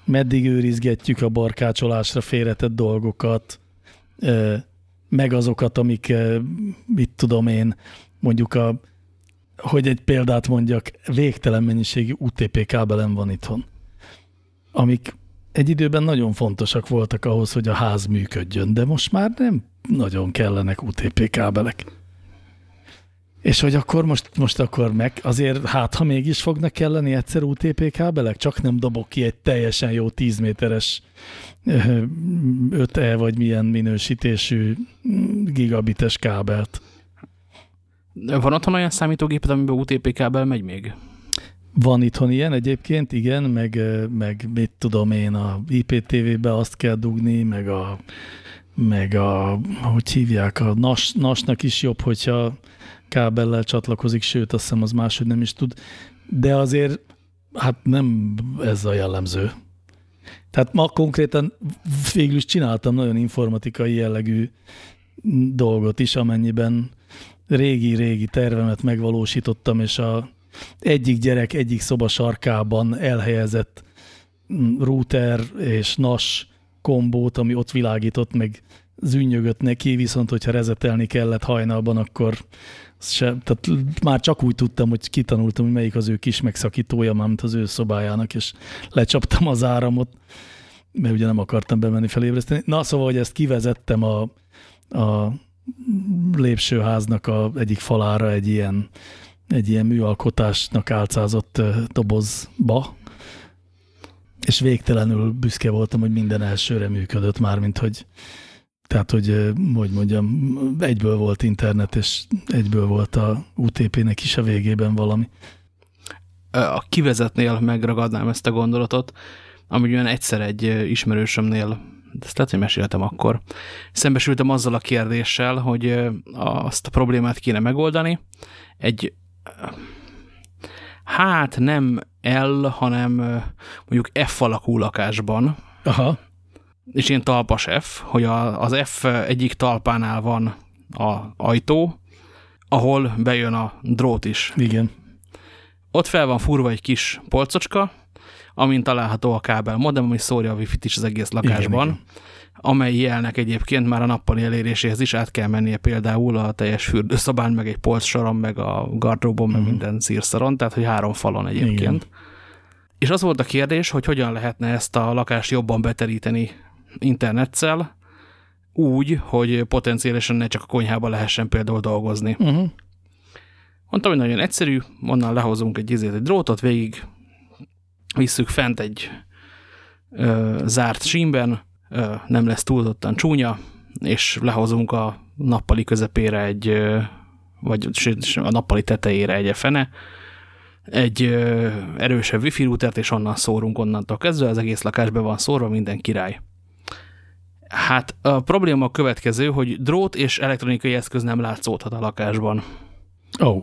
meddig őrizgetjük a barkácsolásra félretett dolgokat, meg azokat, amik, mit tudom én, mondjuk a, hogy egy példát mondjak, végtelen mennyiségű UTP kábelem van itthon, amik egy időben nagyon fontosak voltak ahhoz, hogy a ház működjön, de most már nem nagyon kellenek UTP kábelek. És hogy akkor most, most akkor meg, azért hát, ha mégis fognak kelleni egyszer UTP kábelek, csak nem dobok ki egy teljesen jó 10 méteres 5E vagy milyen minősítésű gigabites kábelt.
Van otthon olyan számítógépet, amiben UTP kábel megy még?
Van itthon ilyen egyébként, igen, meg, meg mit tudom én, a IPTV-be azt kell dugni, meg a, meg a hogy hívják, a NAS, NAS-nak is jobb, hogyha kábellel csatlakozik, sőt, azt hiszem az máshogy nem is tud, de azért hát nem ez a jellemző. Tehát ma konkrétan végül is csináltam nagyon informatikai jellegű dolgot is, amennyiben régi-régi tervemet megvalósítottam, és a egyik gyerek egyik szoba sarkában elhelyezett router és NAS kombót, ami ott világított, meg zűnyögött neki, viszont hogyha rezetelni kellett hajnalban, akkor se, tehát már csak úgy tudtam, hogy kitanultam, hogy melyik az ő kis megszakítója, mint az ő szobájának, és lecsaptam az áramot, mert ugye nem akartam bemenni felébreszteni. Na, szóval, hogy ezt kivezettem a, a lépsőháznak a egyik falára egy ilyen egy ilyen műalkotásnak álcázott dobozba, és végtelenül büszke voltam, hogy minden elsőre működött már, mint hogy tehát, hogy, hogy mondjam, egyből volt internet, és egyből volt a UTP-nek is a végében valami.
A kivezetnél megragadnám ezt a gondolatot, ami olyan egyszer egy ismerősömnél, ezt lehet, hogy meséltem akkor, szembesültem azzal a kérdéssel, hogy azt a problémát kéne megoldani. Egy, hát nem L, hanem mondjuk F alakú lakásban.
Aha
és ilyen talpas F, hogy a, az F egyik talpánál van a ajtó, ahol bejön a drót is.
Igen.
Ott fel van furva egy kis polcocska, amin található a kábel modem, ami szórja a wifi-t is az egész lakásban, igen, igen. amely jelnek egyébként már a nappali eléréséhez is át kell mennie például a teljes fürdőszobán, meg egy polcsoron, meg a gardróbon, meg uh mhm. -huh. minden szírszaron, tehát hogy három falon egyébként. Igen. És az volt a kérdés, hogy hogyan lehetne ezt a lakást jobban beteríteni internetszel, úgy, hogy potenciálisan ne csak a konyhába lehessen például dolgozni. Uh -huh. Mondtam, hogy nagyon egyszerű, onnan lehozunk egy, egy drótot, végig visszük fent egy ö, zárt sínben, ö, nem lesz túlzottan csúnya, és lehozunk a nappali közepére egy, ö, vagy a nappali tetejére egy fene, egy ö, erősebb wifi routert, és onnan szórunk onnantól kezdve, az egész lakás be van szórva, minden király. Hát a probléma a következő, hogy drót és elektronikai eszköz nem látszódhat a lakásban.
Ó. Oh.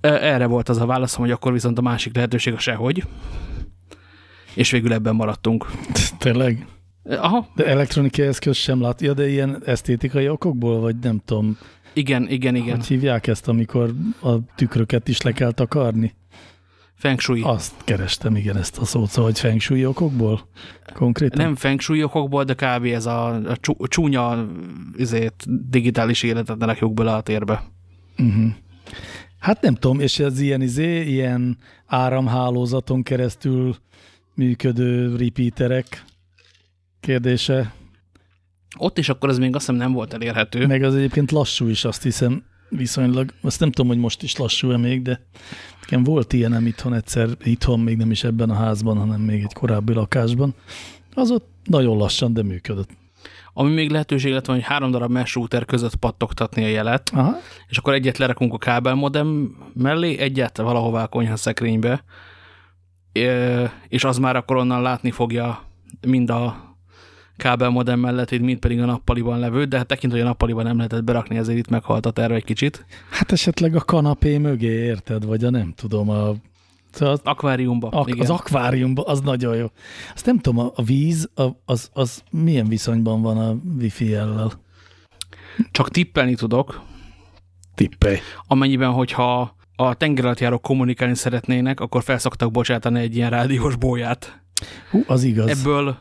Erre volt az a válaszom, hogy akkor viszont a másik lehetőség a sehogy. És végül ebben maradtunk.
Tényleg?
Aha.
De elektronikai eszköz sem látja, de ilyen esztétikai okokból, vagy nem tudom.
Igen, igen, igen.
Hogy hívják ezt, amikor a tükröket is le kell takarni?
Feng Shui.
Azt kerestem, igen, ezt a szót, szóval, hogy Feng Shui okokból konkrétan?
Nem Feng Shui okokból, de kb. ez a, a csúnya izét, digitális életet ne rakjuk bele a térbe.
Uh mhm. -huh. Hát nem tudom, és ez ilyen izé, ilyen áramhálózaton keresztül működő repeaterek kérdése.
Ott is akkor ez még azt hiszem nem volt elérhető.
Meg az egyébként lassú is, azt hiszem, viszonylag, azt nem tudom, hogy most is lassú-e még, de nekem volt ilyenem itthon egyszer, itthon még nem is ebben a házban, hanem még egy korábbi lakásban. Az ott nagyon lassan, de működött.
Ami még lehetőség lett van, hogy három darab mesh router között pattogtatni a jelet,
Aha.
és akkor egyet lerakunk a kábelmodem mellé, egyet valahová a konyha szekrénybe, és az már akkor onnan látni fogja mind a kábelmodem mellett, itt mind pedig a nappaliban levő, de hát tekint, hogy a nappaliban nem lehetett berakni, ezért itt meghalt a terve egy kicsit.
Hát esetleg a kanapé mögé érted, vagy a nem tudom, a
az akváriumba.
Ak igen. Az akváriumba, az nagyon jó. Azt nem tudom, a, víz, a, az, az milyen viszonyban van a wifi jellel?
Csak tippelni tudok.
Tippelj.
Amennyiben, hogyha a tengeralattjárók kommunikálni szeretnének, akkor felszoktak bocsátani egy ilyen rádiós bóját.
Hú, az igaz.
Ebből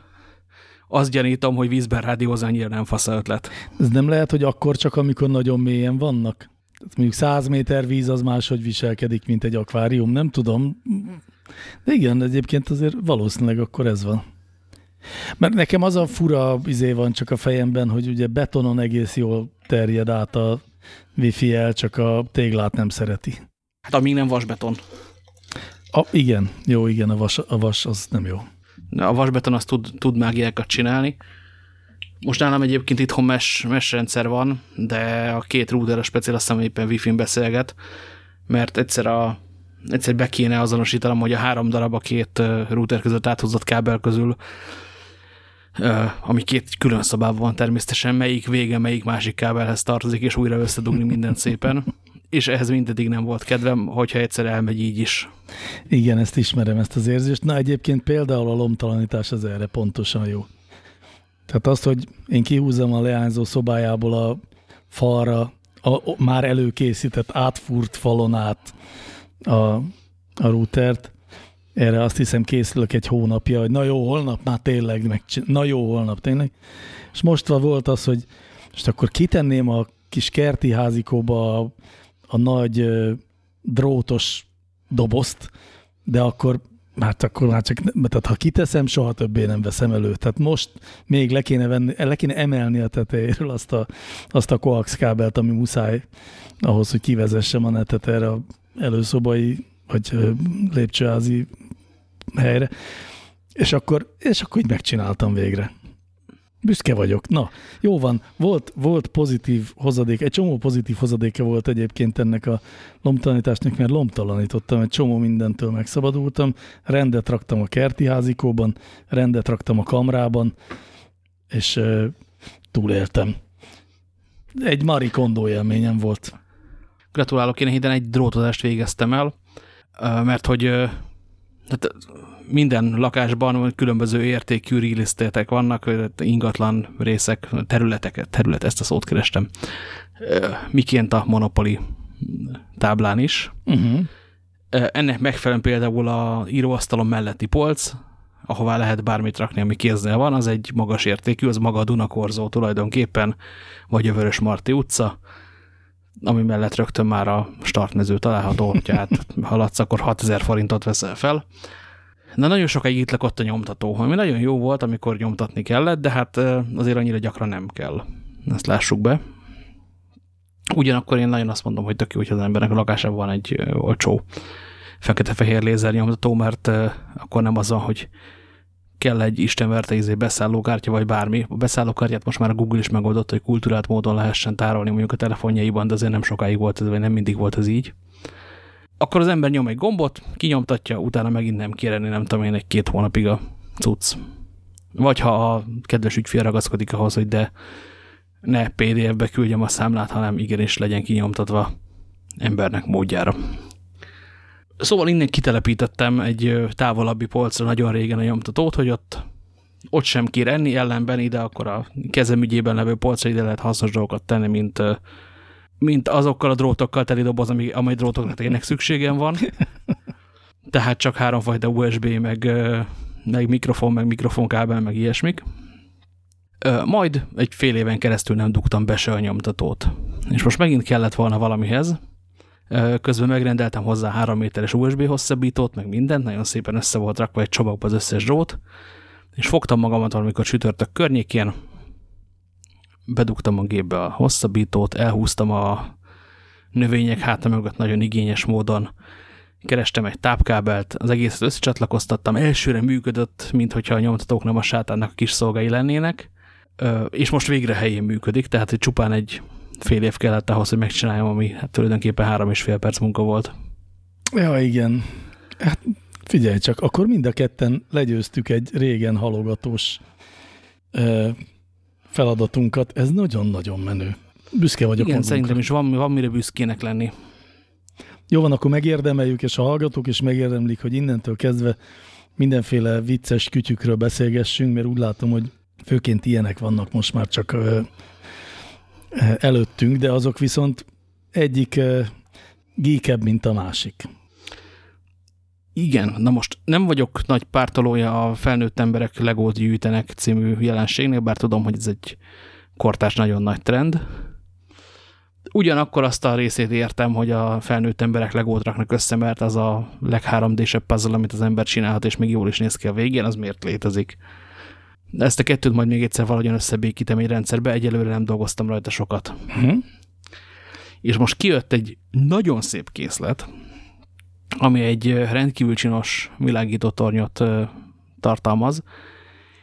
azt gyanítom, hogy vízben rádiózni annyira nem fasz ötlet.
Ez nem lehet, hogy akkor csak, amikor nagyon mélyen vannak? Tehát mondjuk 100 méter víz az máshogy viselkedik, mint egy akvárium, nem tudom. De igen, egyébként azért valószínűleg akkor ez van. Mert nekem az a fura izé van csak a fejemben, hogy ugye betonon egész jól terjed át a wifi el, csak a téglát nem szereti.
Hát amíg nem vasbeton.
A, igen, jó, igen, a vas, a vas az nem jó
a vasbeton az tud, tud mágiákat csinálni. Most nálam egyébként itthon mesh, mesh rendszer van, de a két router a speciál azt hiszem éppen beszélget, mert egyszer, a, egyszer be kéne azonosítanom, hogy a három darab a két router között áthozott kábel közül, ami két külön szobában van természetesen, melyik vége, melyik másik kábelhez tartozik, és újra összedugni mindent szépen. És ehhez mindedig nem volt kedvem, hogyha egyszer elmegy így is.
Igen, ezt ismerem, ezt az érzést. Na egyébként például a lomtalanítás az erre pontosan jó. Tehát azt, hogy én kihúzom a leányzó szobájából a falra a, már előkészített, átfúrt falon át a, a routert, erre azt hiszem készülök egy hónapja, hogy na jó, holnap már tényleg, meg, na jó, holnap tényleg. És most volt az, hogy most akkor kitenném a kis kerti házikóba a, a nagy drótos dobozt, de akkor hát akkor már csak, tehát ha kiteszem, soha többé nem veszem elő. Tehát most még le kéne, venni, le kéne emelni a tetejéről azt a, azt a coax kábelt, ami muszáj ahhoz, hogy kivezessem a netet erre a előszobai vagy lépcsőházi helyre. És akkor, és akkor így megcsináltam végre. Büszke vagyok. Na, jó van, volt, volt pozitív hozadék, egy csomó pozitív hozadéke volt egyébként ennek a lomtalanításnak, mert lomtalanítottam, egy csomó mindentől megszabadultam, rendet raktam a kerti házikóban, rendet raktam a kamrában, és túléltem. Egy Marie Kondo élményem volt.
Gratulálok, én héten egy drótozást végeztem el, mert hogy tehát minden lakásban különböző értékű real vannak, ingatlan részek, területek, terület, ezt a szót kerestem. Miként a Monopoly táblán is. Uh -huh. Ennek megfelelően például a íróasztalon melletti polc, ahová lehet bármit rakni, ami kéznél van, az egy magas értékű, az maga a Dunakorzó tulajdonképpen, vagy a Vörös Marti utca, ami mellett rögtön már a startmező található, hogyha hát haladsz, akkor 6000 forintot veszel fel. Na nagyon sokáig itt lakott a nyomtató, ami nagyon jó volt, amikor nyomtatni kellett, de hát azért annyira gyakran nem kell. Ezt lássuk be. Ugyanakkor én nagyon azt mondom, hogy tök jó, hogy az embernek a lakásában van egy olcsó fekete-fehér lézer nyomtató, mert akkor nem az van, hogy kell egy istenverte izé beszállókártya, vagy bármi. A beszállókártyát most már a Google is megoldott, hogy kultúrát módon lehessen tárolni mondjuk a telefonjaiban, de azért nem sokáig volt ez, vagy nem mindig volt ez így. Akkor az ember nyom egy gombot, kinyomtatja, utána megint nem kérni, nem tudom én, egy-két hónapig a cucc. Vagy ha a kedves ügyfél ragaszkodik ahhoz, hogy de ne PDF-be küldjem a számlát, hanem igenis legyen kinyomtatva embernek módjára. Szóval innen kitelepítettem egy távolabbi polcra nagyon régen a nyomtatót, hogy ott, ott sem kér ellenben ide akkor a kezem ügyében levő polcra ide lehet hasznos dolgokat tenni, mint, mint azokkal a drótokkal teli doboz, amely, amely drótoknak tényleg szükségem van. Tehát csak háromfajta USB, meg, meg mikrofon, meg mikrofonkábel, meg ilyesmik. Majd egy fél éven keresztül nem dugtam be se a nyomtatót. És most megint kellett volna valamihez, Közben megrendeltem hozzá 3 méteres USB hosszabbítót, meg mindent, nagyon szépen össze volt rakva egy csomagba az összes drót, és fogtam magamat valamikor csütörtök környékén, bedugtam a gépbe a hosszabbítót, elhúztam a növények háta mögött nagyon igényes módon, kerestem egy tápkábelt, az egészet összecsatlakoztattam, elsőre működött, mint hogyha a nyomtatók nem a sátánnak a kis szolgai lennének, és most végre helyén működik, tehát hogy csupán egy fél év kellett ahhoz, hogy megcsináljam, ami hát tulajdonképpen három és fél perc munka volt.
Ja, igen. Hát figyelj csak, akkor mind a ketten legyőztük egy régen halogatós feladatunkat. Ez nagyon-nagyon menő. Büszke vagyok
Igen, szerintem is van, van mire büszkének lenni.
Jó van, akkor megérdemeljük, és a hallgatók is megérdemlik, hogy innentől kezdve mindenféle vicces kütyükről beszélgessünk, mert úgy látom, hogy főként ilyenek vannak most már csak előttünk, de azok viszont egyik geekebb, mint a másik.
Igen, na most nem vagyok nagy pártolója a felnőtt emberek legót gyűjtenek című jelenségnek, bár tudom, hogy ez egy kortás nagyon nagy trend. Ugyanakkor azt a részét értem, hogy a felnőtt emberek legót raknak össze, mert az a legháromdésebb puzzle, amit az ember csinálhat, és még jól is néz ki a végén, az miért létezik. De ezt a kettőt majd még egyszer valahogyan összebékítem egy rendszerbe, egyelőre nem dolgoztam rajta sokat. -huh. És most kijött egy nagyon szép készlet, ami egy rendkívül csinos világító tornyot tartalmaz,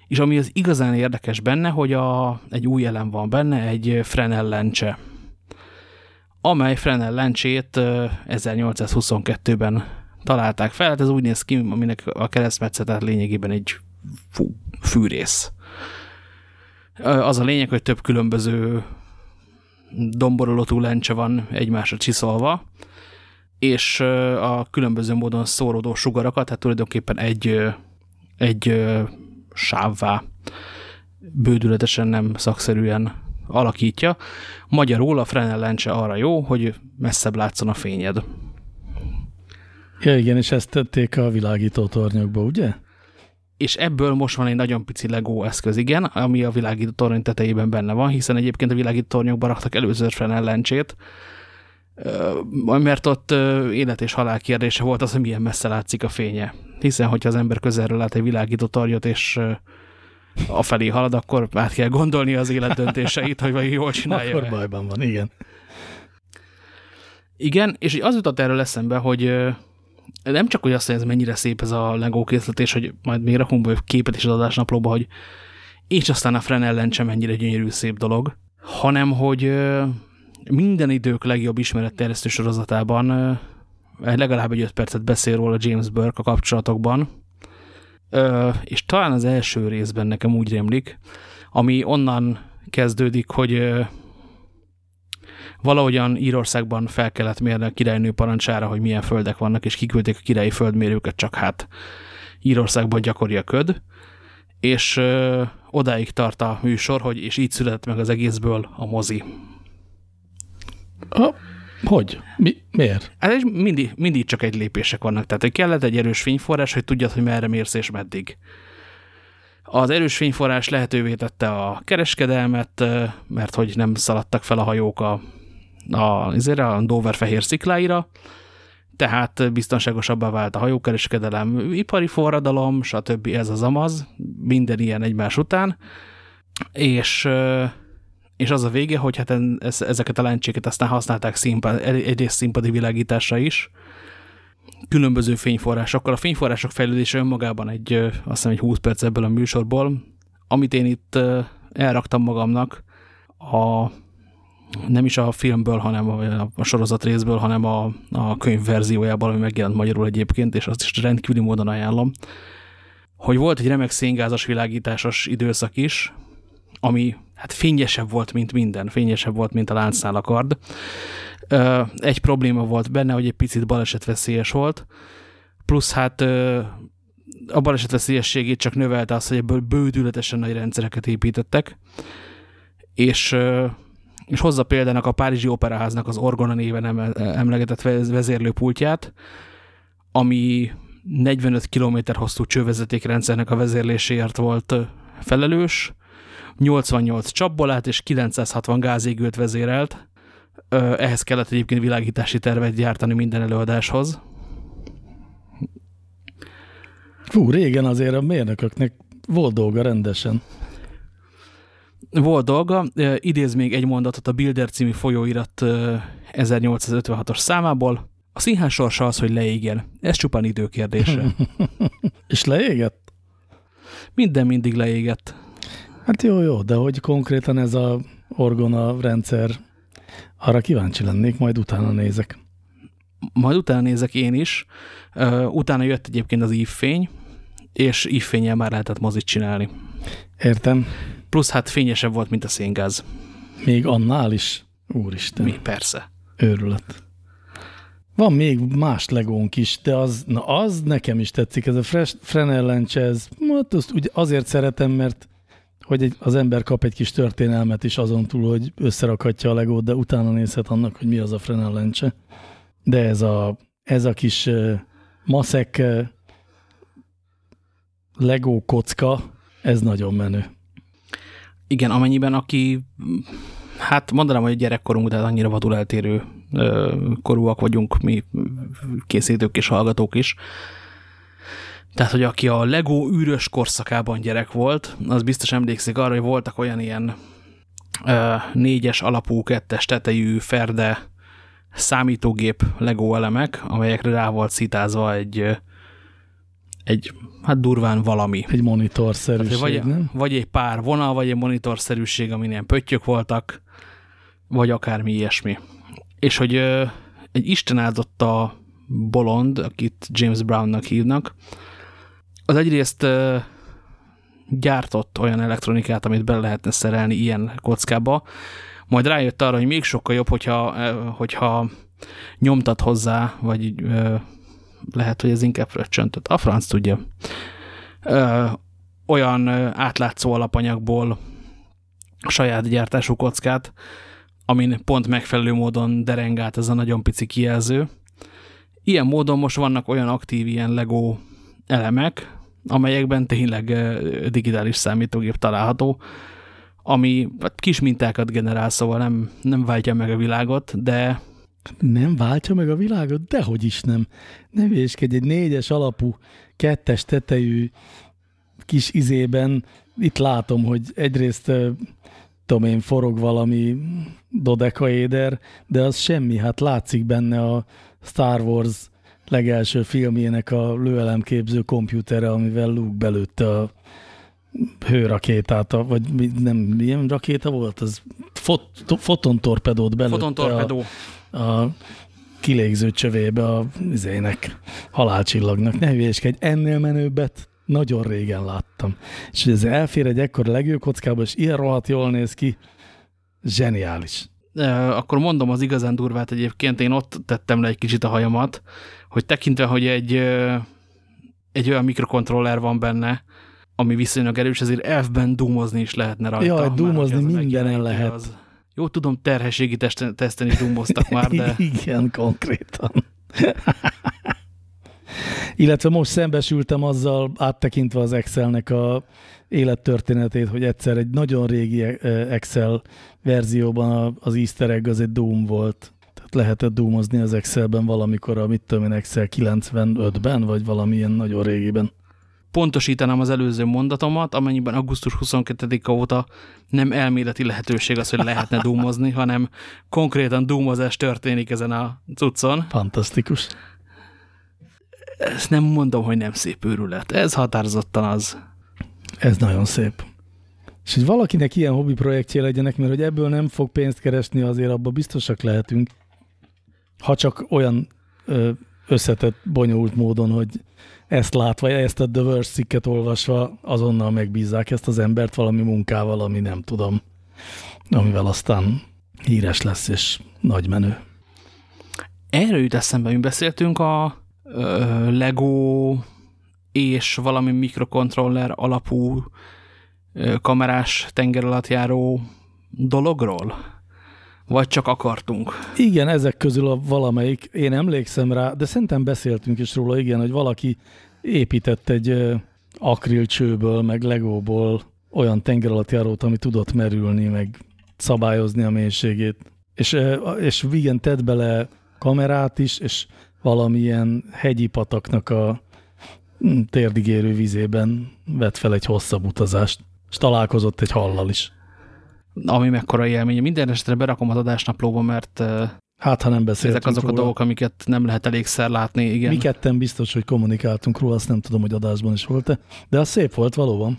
és ami az igazán érdekes benne, hogy a, egy új elem van benne, egy Fresnel lencse, amely Fresnel lencsét 1822-ben találták fel, hát ez úgy néz ki, aminek a keresztmetszetet lényegében egy fú, fűrész. Az a lényeg, hogy több különböző domborolótú lencse van egymásra csiszolva, és a különböző módon szóródó sugarakat, tehát tulajdonképpen egy, egy sávvá bődületesen nem szakszerűen alakítja. Magyarul a Fresnel lencse arra jó, hogy messzebb látszon a fényed.
Ja, igen, és ezt tették a világító tornyokba, ugye?
és ebből most van egy nagyon pici Lego eszköz, igen, ami a világító torony tetejében benne van, hiszen egyébként a világító tornyokban raktak először Fresnel lencsét, mert ott élet és halál kérdése volt az, hogy milyen messze látszik a fénye. Hiszen, hogyha az ember közelről lát egy világító tornyot, és afelé halad, akkor át kell gondolni az élet döntéseit, hogy vagy jól csinálja.
Akkor bajban van, igen.
Igen, és az jutott erről eszembe, hogy nem csak, hogy azt, hogy ez mennyire szép ez a Lego készlet, és hogy majd még rakunk be képet is az adásnaplóba, hogy és aztán a Fren ellen sem mennyire gyönyörű szép dolog, hanem, hogy minden idők legjobb ismeretterjesztő sorozatában legalább egy öt percet beszél róla James Burke a kapcsolatokban, és talán az első részben nekem úgy rémlik, ami onnan kezdődik, hogy valahogyan Írországban fel kellett mérni a királynő parancsára, hogy milyen földek vannak, és kiküldték a királyi földmérőket, csak hát Írországban gyakori a köd, és ö, odáig tart a műsor, hogy és így született meg az egészből a mozi.
A, hogy? Mi, miért?
Hát mindig, mindig csak egy lépések vannak, tehát hogy kellett egy erős fényforrás, hogy tudjad, hogy merre mérsz és meddig. Az erős fényforrás lehetővé tette a kereskedelmet, mert hogy nem szaladtak fel a hajók a, a, a Dover fehér szikláira, tehát biztonságosabbá vált a hajókereskedelem, ipari forradalom, stb. ez az amaz, minden ilyen egymás után, és, és az a vége, hogy hát ezeket a lencséket aztán használták színpad, egyrészt színpadi világításra is, különböző fényforrásokkal. A fényforrások fejlődése önmagában egy, azt hiszem egy 20 perc ebből a műsorból, amit én itt elraktam magamnak a nem is a filmből, hanem a, a sorozat részből, hanem a, a könyv verziójából, ami megjelent magyarul egyébként, és azt is rendkívüli módon ajánlom, hogy volt egy remek széngázas világításos időszak is, ami hát fényesebb volt, mint minden, fényesebb volt, mint a láncnál. Egy probléma volt benne, hogy egy picit balesetveszélyes volt, plusz hát a balesetveszélyességét csak növelte az, hogy ebből bődületesen nagy rendszereket építettek, és és hozza példának a Párizsi Operaháznak az Orgona néven emlegetett vezérlőpultját, ami 45 km hosszú csővezetékrendszernek a vezérléséért volt felelős, 88 csapbolát és 960 gázégőt vezérelt. Ehhez kellett egyébként világítási tervet gyártani minden előadáshoz.
Fú, régen azért a mérnököknek volt dolga rendesen
volt dolga, idéz még egy mondatot a Bilder című folyóirat 1856-os számából. A színház sorsa az, hogy leégjen. Ez csupán időkérdése.
És leégett?
Minden mindig leégett.
Hát jó, jó, de hogy konkrétan ez a orgona rendszer, arra kíváncsi lennék, majd utána nézek.
Majd utána nézek én is. Utána jött egyébként az ívfény, és ívfényel már lehetett mozit csinálni.
Értem.
Plusz hát fényesebb volt, mint a széngáz.
Még annál is? Úristen.
Mi, persze.
Őrület. Van még más legónk is, de az, na az nekem is tetszik, ez a Fresnel lencse, ez, hát azt úgy azért szeretem, mert hogy az ember kap egy kis történelmet is azon túl, hogy összerakhatja a legót, de utána nézhet annak, hogy mi az a Fresnel lencse. De ez a, ez a kis maszek legó kocka, ez nagyon menő.
Igen, amennyiben aki, hát mondanám, hogy gyerekkorunk, de annyira vadul eltérő korúak vagyunk mi készítők és hallgatók is. Tehát, hogy aki a Lego űrös korszakában gyerek volt, az biztos emlékszik arra, hogy voltak olyan ilyen ö, négyes alapú, kettes tetejű, ferde számítógép Lego elemek, amelyekre rá volt szitázva egy, egy hát durván valami.
Egy monitorszerűség,
vagy,
nem?
Vagy egy pár vonal, vagy egy monitorszerűség, amin ilyen pöttyök voltak, vagy akármi ilyesmi. És hogy ö, egy Isten áldott a bolond, akit James Brownnak hívnak, az egyrészt gyártott olyan elektronikát, amit bele lehetne szerelni ilyen kockába, majd rájött arra, hogy még sokkal jobb, hogyha, hogyha nyomtat hozzá, vagy lehet, hogy ez inkább fröccsöntött. A franc tudja. Olyan átlátszó alapanyagból saját gyártású kockát, amin pont megfelelő módon derengált ez a nagyon pici kijelző. Ilyen módon most vannak olyan aktív ilyen Lego elemek, amelyekben tényleg digitális számítógép található, ami hát kis mintákat generál, szóval nem, nem váltja meg a világot, de
nem váltja meg a világot? Dehogy is nem. Ne hülyéskedj, egy négyes alapú, kettes tetejű kis izében itt látom, hogy egyrészt tudom én, forog valami dodekaéder, de az semmi, hát látszik benne a Star Wars legelső filmjének a lőelemképző komputere, amivel Luke belőtte a hőrakétát, vagy nem, milyen rakéta volt? Az fot, fotontorpedót belőtte
Fotontorpedó.
A, a kilégző csövébe a izének, halálcsillagnak. Ne hülyéskedj, ennél menőbbet nagyon régen láttam. És hogy ez elfér egy ekkor legőkockába, és ilyen rohadt jól néz ki, zseniális.
Akkor mondom az igazán durvát egyébként, én ott tettem le egy kicsit a hajamat, hogy tekintve, hogy egy, egy olyan mikrokontroller van benne, ami viszonylag erős, ezért elfben dúmozni is lehetne rajta.
Jaj, dúmozni mindenen lehet. Az.
Jó, tudom, terhességi testen, teszten is dúmoztak már, de...
Igen, konkrétan. Illetve most szembesültem azzal, áttekintve az Excelnek a élettörténetét, hogy egyszer egy nagyon régi eh, Excel verzióban az easter egg az egy Doom volt. Lehetett doomozni az Excelben valamikor a, mit tudom én, Excel 95-ben, vagy valamilyen nagyon régiben
pontosítanám az előző mondatomat, amennyiben augusztus 22-a óta nem elméleti lehetőség az, hogy lehetne dúmozni, hanem konkrétan dúmozás történik ezen a cuccon.
Fantasztikus.
Ezt nem mondom, hogy nem szép őrület. Ez határozottan az.
Ez nagyon szép. És hogy valakinek ilyen hobbi projektje legyenek, mert hogy ebből nem fog pénzt keresni, azért abban biztosak lehetünk. Ha csak olyan összetett, bonyolult módon, hogy ezt látva, ezt a The Verse cikket olvasva azonnal megbízzák ezt az embert valami munkával, ami nem tudom, amivel aztán híres lesz és nagy menő.
Erről jut eszembe, mi beszéltünk a ö, Lego és valami mikrokontroller alapú ö, kamerás tenger alatt járó dologról? Vagy csak akartunk?
Igen, ezek közül a valamelyik, én emlékszem rá, de szerintem beszéltünk is róla, igen, hogy valaki épített egy akrilcsőből, meg legóból olyan tengeralattjárót, ami tudott merülni, meg szabályozni a mélységét. És, és igen, tett bele kamerát is, és valamilyen hegyi pataknak a hm, térdigérő vizében vett fel egy hosszabb utazást, és találkozott egy hallal is
ami mekkora élmény. Minden esetre berakom az adásnaplóba, mert
Hát, ha nem beszéltünk
Ezek azok róla. a dolgok, amiket nem lehet elégszer látni, igen.
Mi ketten biztos, hogy kommunikáltunk róla, azt nem tudom, hogy adásban is volt-e, de az szép volt valóban.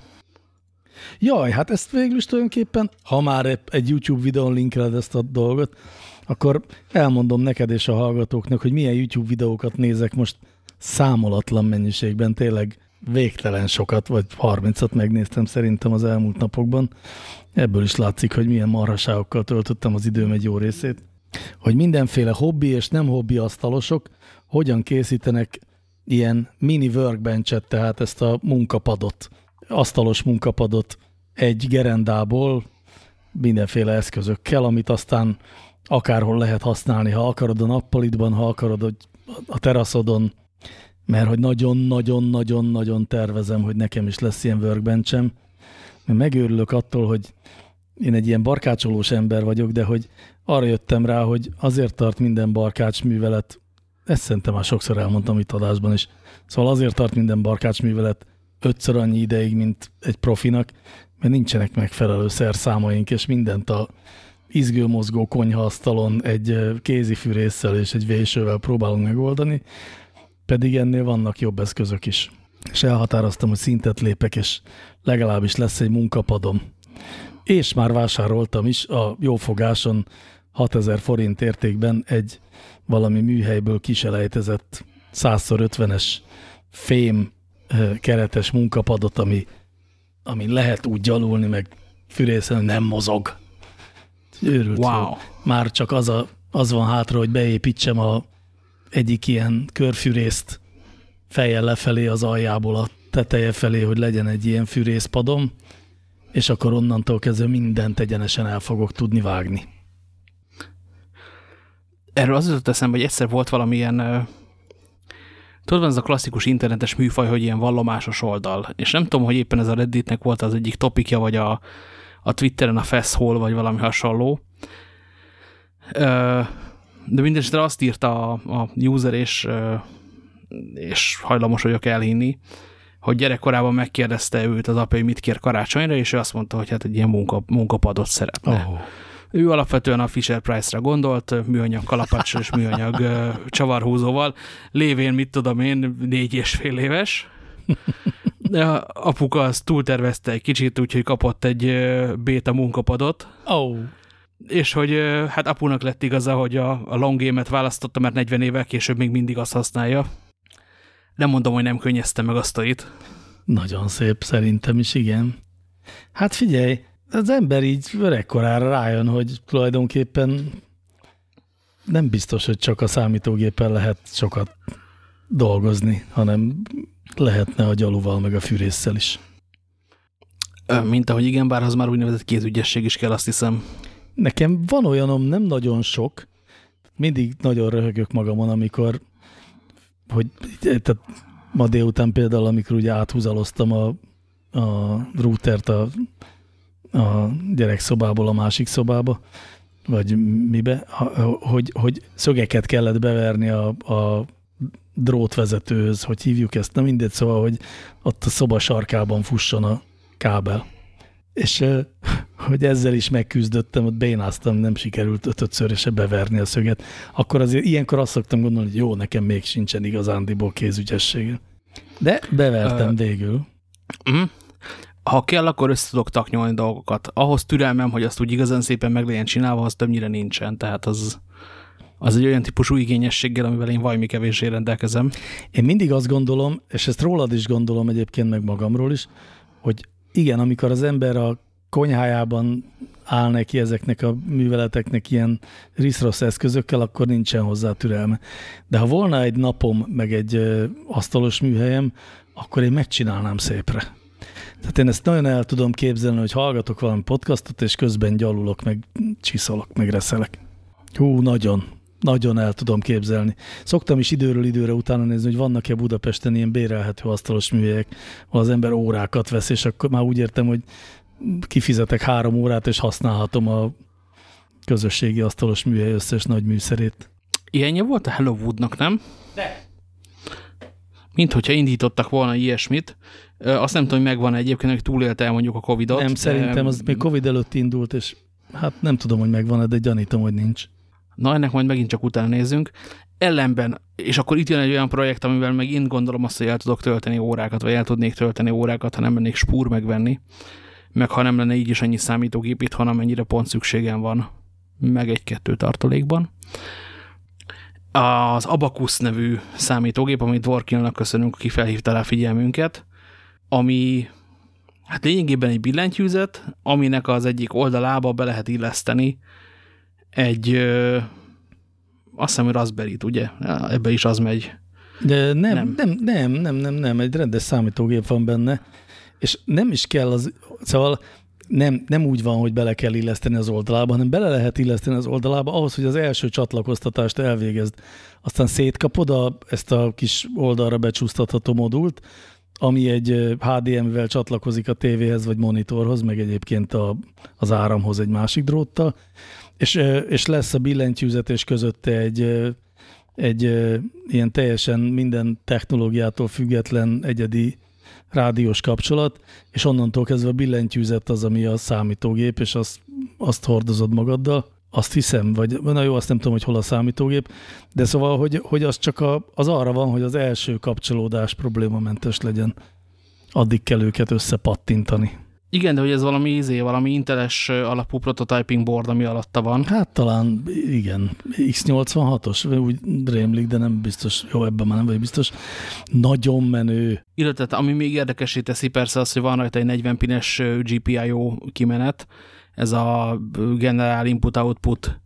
Jaj, hát ezt végül is tulajdonképpen, ha már egy YouTube videón linkeled ezt a dolgot, akkor elmondom neked és a hallgatóknak, hogy milyen YouTube videókat nézek most számolatlan mennyiségben, tényleg végtelen sokat, vagy 30-at megnéztem szerintem az elmúlt napokban. Ebből is látszik, hogy milyen marhaságokkal töltöttem az időm egy jó részét. Hogy mindenféle hobbi és nem hobbi asztalosok hogyan készítenek ilyen mini workbenchet, tehát ezt a munkapadot, asztalos munkapadot egy gerendából mindenféle eszközökkel, amit aztán akárhol lehet használni, ha akarod a nappalitban, ha akarod a teraszodon, mert hogy nagyon-nagyon-nagyon-nagyon tervezem, hogy nekem is lesz ilyen workbenchem, mert megőrülök attól, hogy én egy ilyen barkácsolós ember vagyok, de hogy arra jöttem rá, hogy azért tart minden barkács művelet, ezt szerintem már sokszor elmondtam itt adásban is, szóval azért tart minden barkács művelet ötször annyi ideig, mint egy profinak, mert nincsenek megfelelő szerszámaink, és mindent a izgőmozgó konyhaasztalon egy kézifűrésszel és egy vésővel próbálunk megoldani, pedig ennél vannak jobb eszközök is. És elhatároztam, hogy szintet lépek, és legalábbis lesz egy munkapadom. És már vásároltam is a jófogáson 6000 forint értékben egy valami műhelyből kiselejtezett 100x50-es fém keretes munkapadot, ami, ami lehet úgy gyalulni, meg fűrészen, hogy nem mozog. Őrült.
Wow.
Már csak az, a, az van hátra, hogy beépítsem a egyik ilyen körfűrészt fejjel lefelé az aljából a teteje felé, hogy legyen egy ilyen fűrészpadom, és akkor onnantól kezdve mindent egyenesen el fogok tudni vágni.
Erről az jutott eszembe, hogy egyszer volt valamilyen tudod, van ez a klasszikus internetes műfaj, hogy ilyen vallomásos oldal, és nem tudom, hogy éppen ez a Redditnek volt az egyik topikja, vagy a, a Twitteren a Fesshole, vagy valami hasonló. De mindesetre azt írta a, a user, és, és hajlamos vagyok elhinni, hogy gyerekkorában megkérdezte őt az apja, hogy mit kér karácsonyra, és ő azt mondta, hogy hát egy ilyen munka, munkapadot szeretne. Oh. Ő alapvetően a Fisher Price-ra gondolt, műanyag kalapacsra és műanyag csavarhúzóval, lévén, mit tudom én, négy és fél éves. De apuka azt túltervezte egy kicsit, úgyhogy kapott egy béta munkapadot.
Oh.
És hogy hát apunak lett igaza, hogy a, a long game-et választotta, mert 40 évvel később még mindig azt használja. Nem mondom, hogy nem könnyezte meg azt a itt.
Nagyon szép, szerintem is, igen. Hát figyelj, az ember így öregkorára rájön, hogy tulajdonképpen nem biztos, hogy csak a számítógépen lehet sokat dolgozni, hanem lehetne a gyaluval, meg a fűrészsel is.
Mint ahogy igen, bár az már úgynevezett kézügyesség is kell, azt hiszem.
Nekem van olyanom, nem nagyon sok, mindig nagyon röhögök magamon, amikor, hogy tehát ma délután például, amikor ugye áthúzaloztam a, a routert a, a gyerekszobából a másik szobába, vagy mibe, hogy, hogy szögeket kellett beverni a, a drótvezetőhöz, hogy hívjuk ezt, na mindegy, szóval, hogy ott a szoba sarkában fusson a kábel. És hogy ezzel is megküzdöttem, ott bénáztam, nem sikerült ötötször se beverni a szöget. Akkor azért ilyenkor azt szoktam gondolni, hogy jó, nekem még sincsen igazándiból kézügyessége. De bevertem uh, végül. Uh.
Ha kell, akkor össze tudok taknyolni dolgokat. Ahhoz türelmem, hogy azt úgy igazán szépen meg legyen csinálva, az többnyire nincsen. Tehát az, az egy olyan típusú igényességgel, amivel én valami kevésé rendelkezem.
Én mindig azt gondolom, és ezt rólad is gondolom egyébként, meg magamról is, hogy igen, amikor az ember a konyhájában áll neki ezeknek a műveleteknek ilyen riszrossz eszközökkel, akkor nincsen hozzá türelme. De ha volna egy napom, meg egy asztalos műhelyem, akkor én megcsinálnám szépre. Tehát én ezt nagyon el tudom képzelni, hogy hallgatok valami podcastot, és közben gyalulok, meg csiszolok, meg reszelek. Hú, nagyon, nagyon el tudom képzelni. Szoktam is időről időre utána nézni, hogy vannak-e Budapesten ilyen bérelhető asztalos műhelyek, ahol az ember órákat vesz, és akkor már úgy értem, hogy kifizetek három órát, és használhatom a közösségi asztalos műhely összes nagy műszerét.
Ilyenje volt a Hello Woodnak, nem?
De.
Mint hogyha indítottak volna ilyesmit. Azt nem tudom, hogy megvan egyébként, hogy túlélte mondjuk a Covid-ot.
Nem, szerintem az még Covid előtt indult, és hát nem tudom, hogy megvan-e, de gyanítom, hogy nincs.
Na, ennek majd megint csak utána nézzünk. Ellenben, és akkor itt jön egy olyan projekt, amivel meg én gondolom azt, hogy el tudok tölteni órákat, vagy el tudnék tölteni órákat, ha nem mennék spúr megvenni, meg ha nem lenne így is annyi számítógép itthon, amennyire pont szükségem van, meg egy-kettő tartalékban. Az Abacus nevű számítógép, amit Dworkinnak köszönünk, aki felhívta rá figyelmünket, ami hát lényegében egy billentyűzet, aminek az egyik oldalába be lehet illeszteni egy, ö, azt hiszem, hogy raspberry ugye? Ebbe is az megy.
De nem, nem, nem, nem, nem, nem, nem, egy rendes számítógép van benne, és nem is kell az, szóval nem, nem úgy van, hogy bele kell illeszteni az oldalába, hanem bele lehet illeszteni az oldalába ahhoz, hogy az első csatlakoztatást elvégezd. Aztán szétkapod a, ezt a kis oldalra becsúsztatható modult, ami egy HDMI-vel csatlakozik a tévéhez vagy monitorhoz, meg egyébként a, az áramhoz egy másik dróttal, és, és lesz a billentyűzetés közötte egy, egy ilyen teljesen minden technológiától független egyedi rádiós kapcsolat, és onnantól kezdve a billentyűzet az, ami a számítógép, és azt, azt hordozod magaddal. Azt hiszem, vagy na jó, azt nem tudom, hogy hol a számítógép, de szóval, hogy, hogy az csak a, az arra van, hogy az első kapcsolódás problémamentes legyen. Addig kell őket összepattintani.
Igen, de hogy ez valami izé, valami inteles alapú prototyping board, ami alatta van.
Hát talán igen, X86-os, úgy rémlik, de nem biztos, jó, ebben már nem vagy biztos. Nagyon menő.
Illetve, ami még érdekesé teszi persze az, hogy van rajta egy 40 pines GPIO kimenet, ez a General Input-Output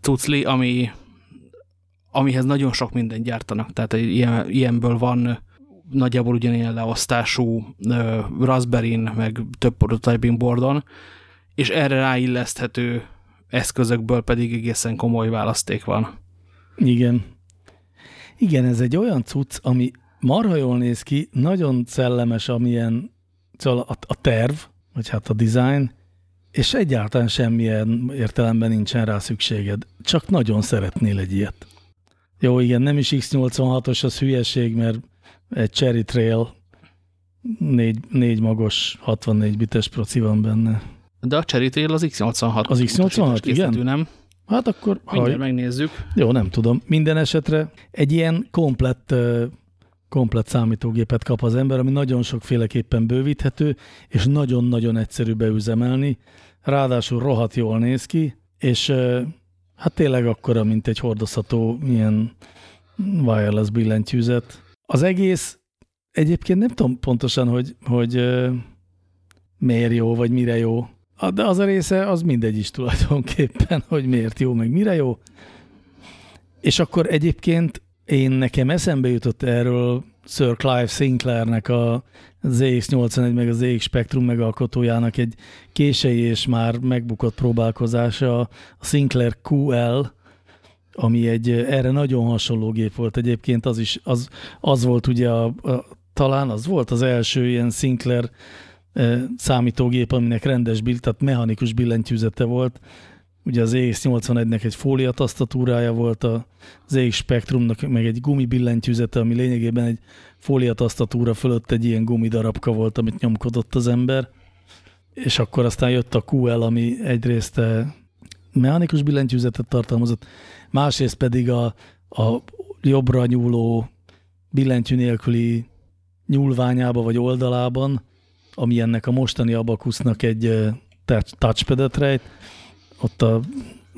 cucli, ami, amihez nagyon sok mindent gyártanak. Tehát ilyen, ilyenből van nagyjából ugyanilyen leosztású raspberry meg több prototyping boardon, és erre ráilleszthető eszközökből pedig egészen komoly választék van.
Igen. Igen, ez egy olyan cucc, ami marha jól néz ki, nagyon szellemes, amilyen szóval a, a terv, vagy hát a design, és egyáltalán semmilyen értelemben nincsen rá szükséged. Csak nagyon szeretnél egy ilyet. Jó, igen, nem is X86-os, az hülyeség, mert egy Cherry Trail négy, négy magos 64 bites proci van benne.
De a Cherry Trail az X86.
Az X86, igen?
nem?
Hát akkor...
Mindjárt megnézzük.
Jó, nem tudom. Minden esetre egy ilyen komplett, komplett számítógépet kap az ember, ami nagyon sokféleképpen bővíthető, és nagyon-nagyon egyszerű beüzemelni. Ráadásul rohadt jól néz ki, és hát tényleg akkora, mint egy hordozható ilyen wireless billentyűzet. Az egész egyébként nem tudom pontosan, hogy, hogy miért jó, vagy mire jó. De az a része, az mindegy is tulajdonképpen, hogy miért jó, meg mire jó. És akkor egyébként én nekem eszembe jutott erről Sir Clive Sinclairnek a ZX81 meg a ZX Spectrum megalkotójának egy kései és már megbukott próbálkozása, a Sinclair QL, ami egy erre nagyon hasonló gép volt egyébként, az is, az, az volt ugye a, a, talán az volt az első ilyen Sinclair e, számítógép, aminek rendes, tehát mechanikus billentyűzete volt, ugye az EX81-nek egy fóliatasztatúrája volt, az EX Spectrumnak meg egy gumibillentyűzete, ami lényegében egy fóliatasztatúra fölött egy ilyen gumidarabka volt, amit nyomkodott az ember, és akkor aztán jött a QL, ami egyrészt e, mechanikus billentyűzetet tartalmazott, másrészt pedig a, a jobbra nyúló billentyű nélküli nyúlványába vagy oldalában, ami ennek a mostani abakusznak egy touchpadet rejt, ott a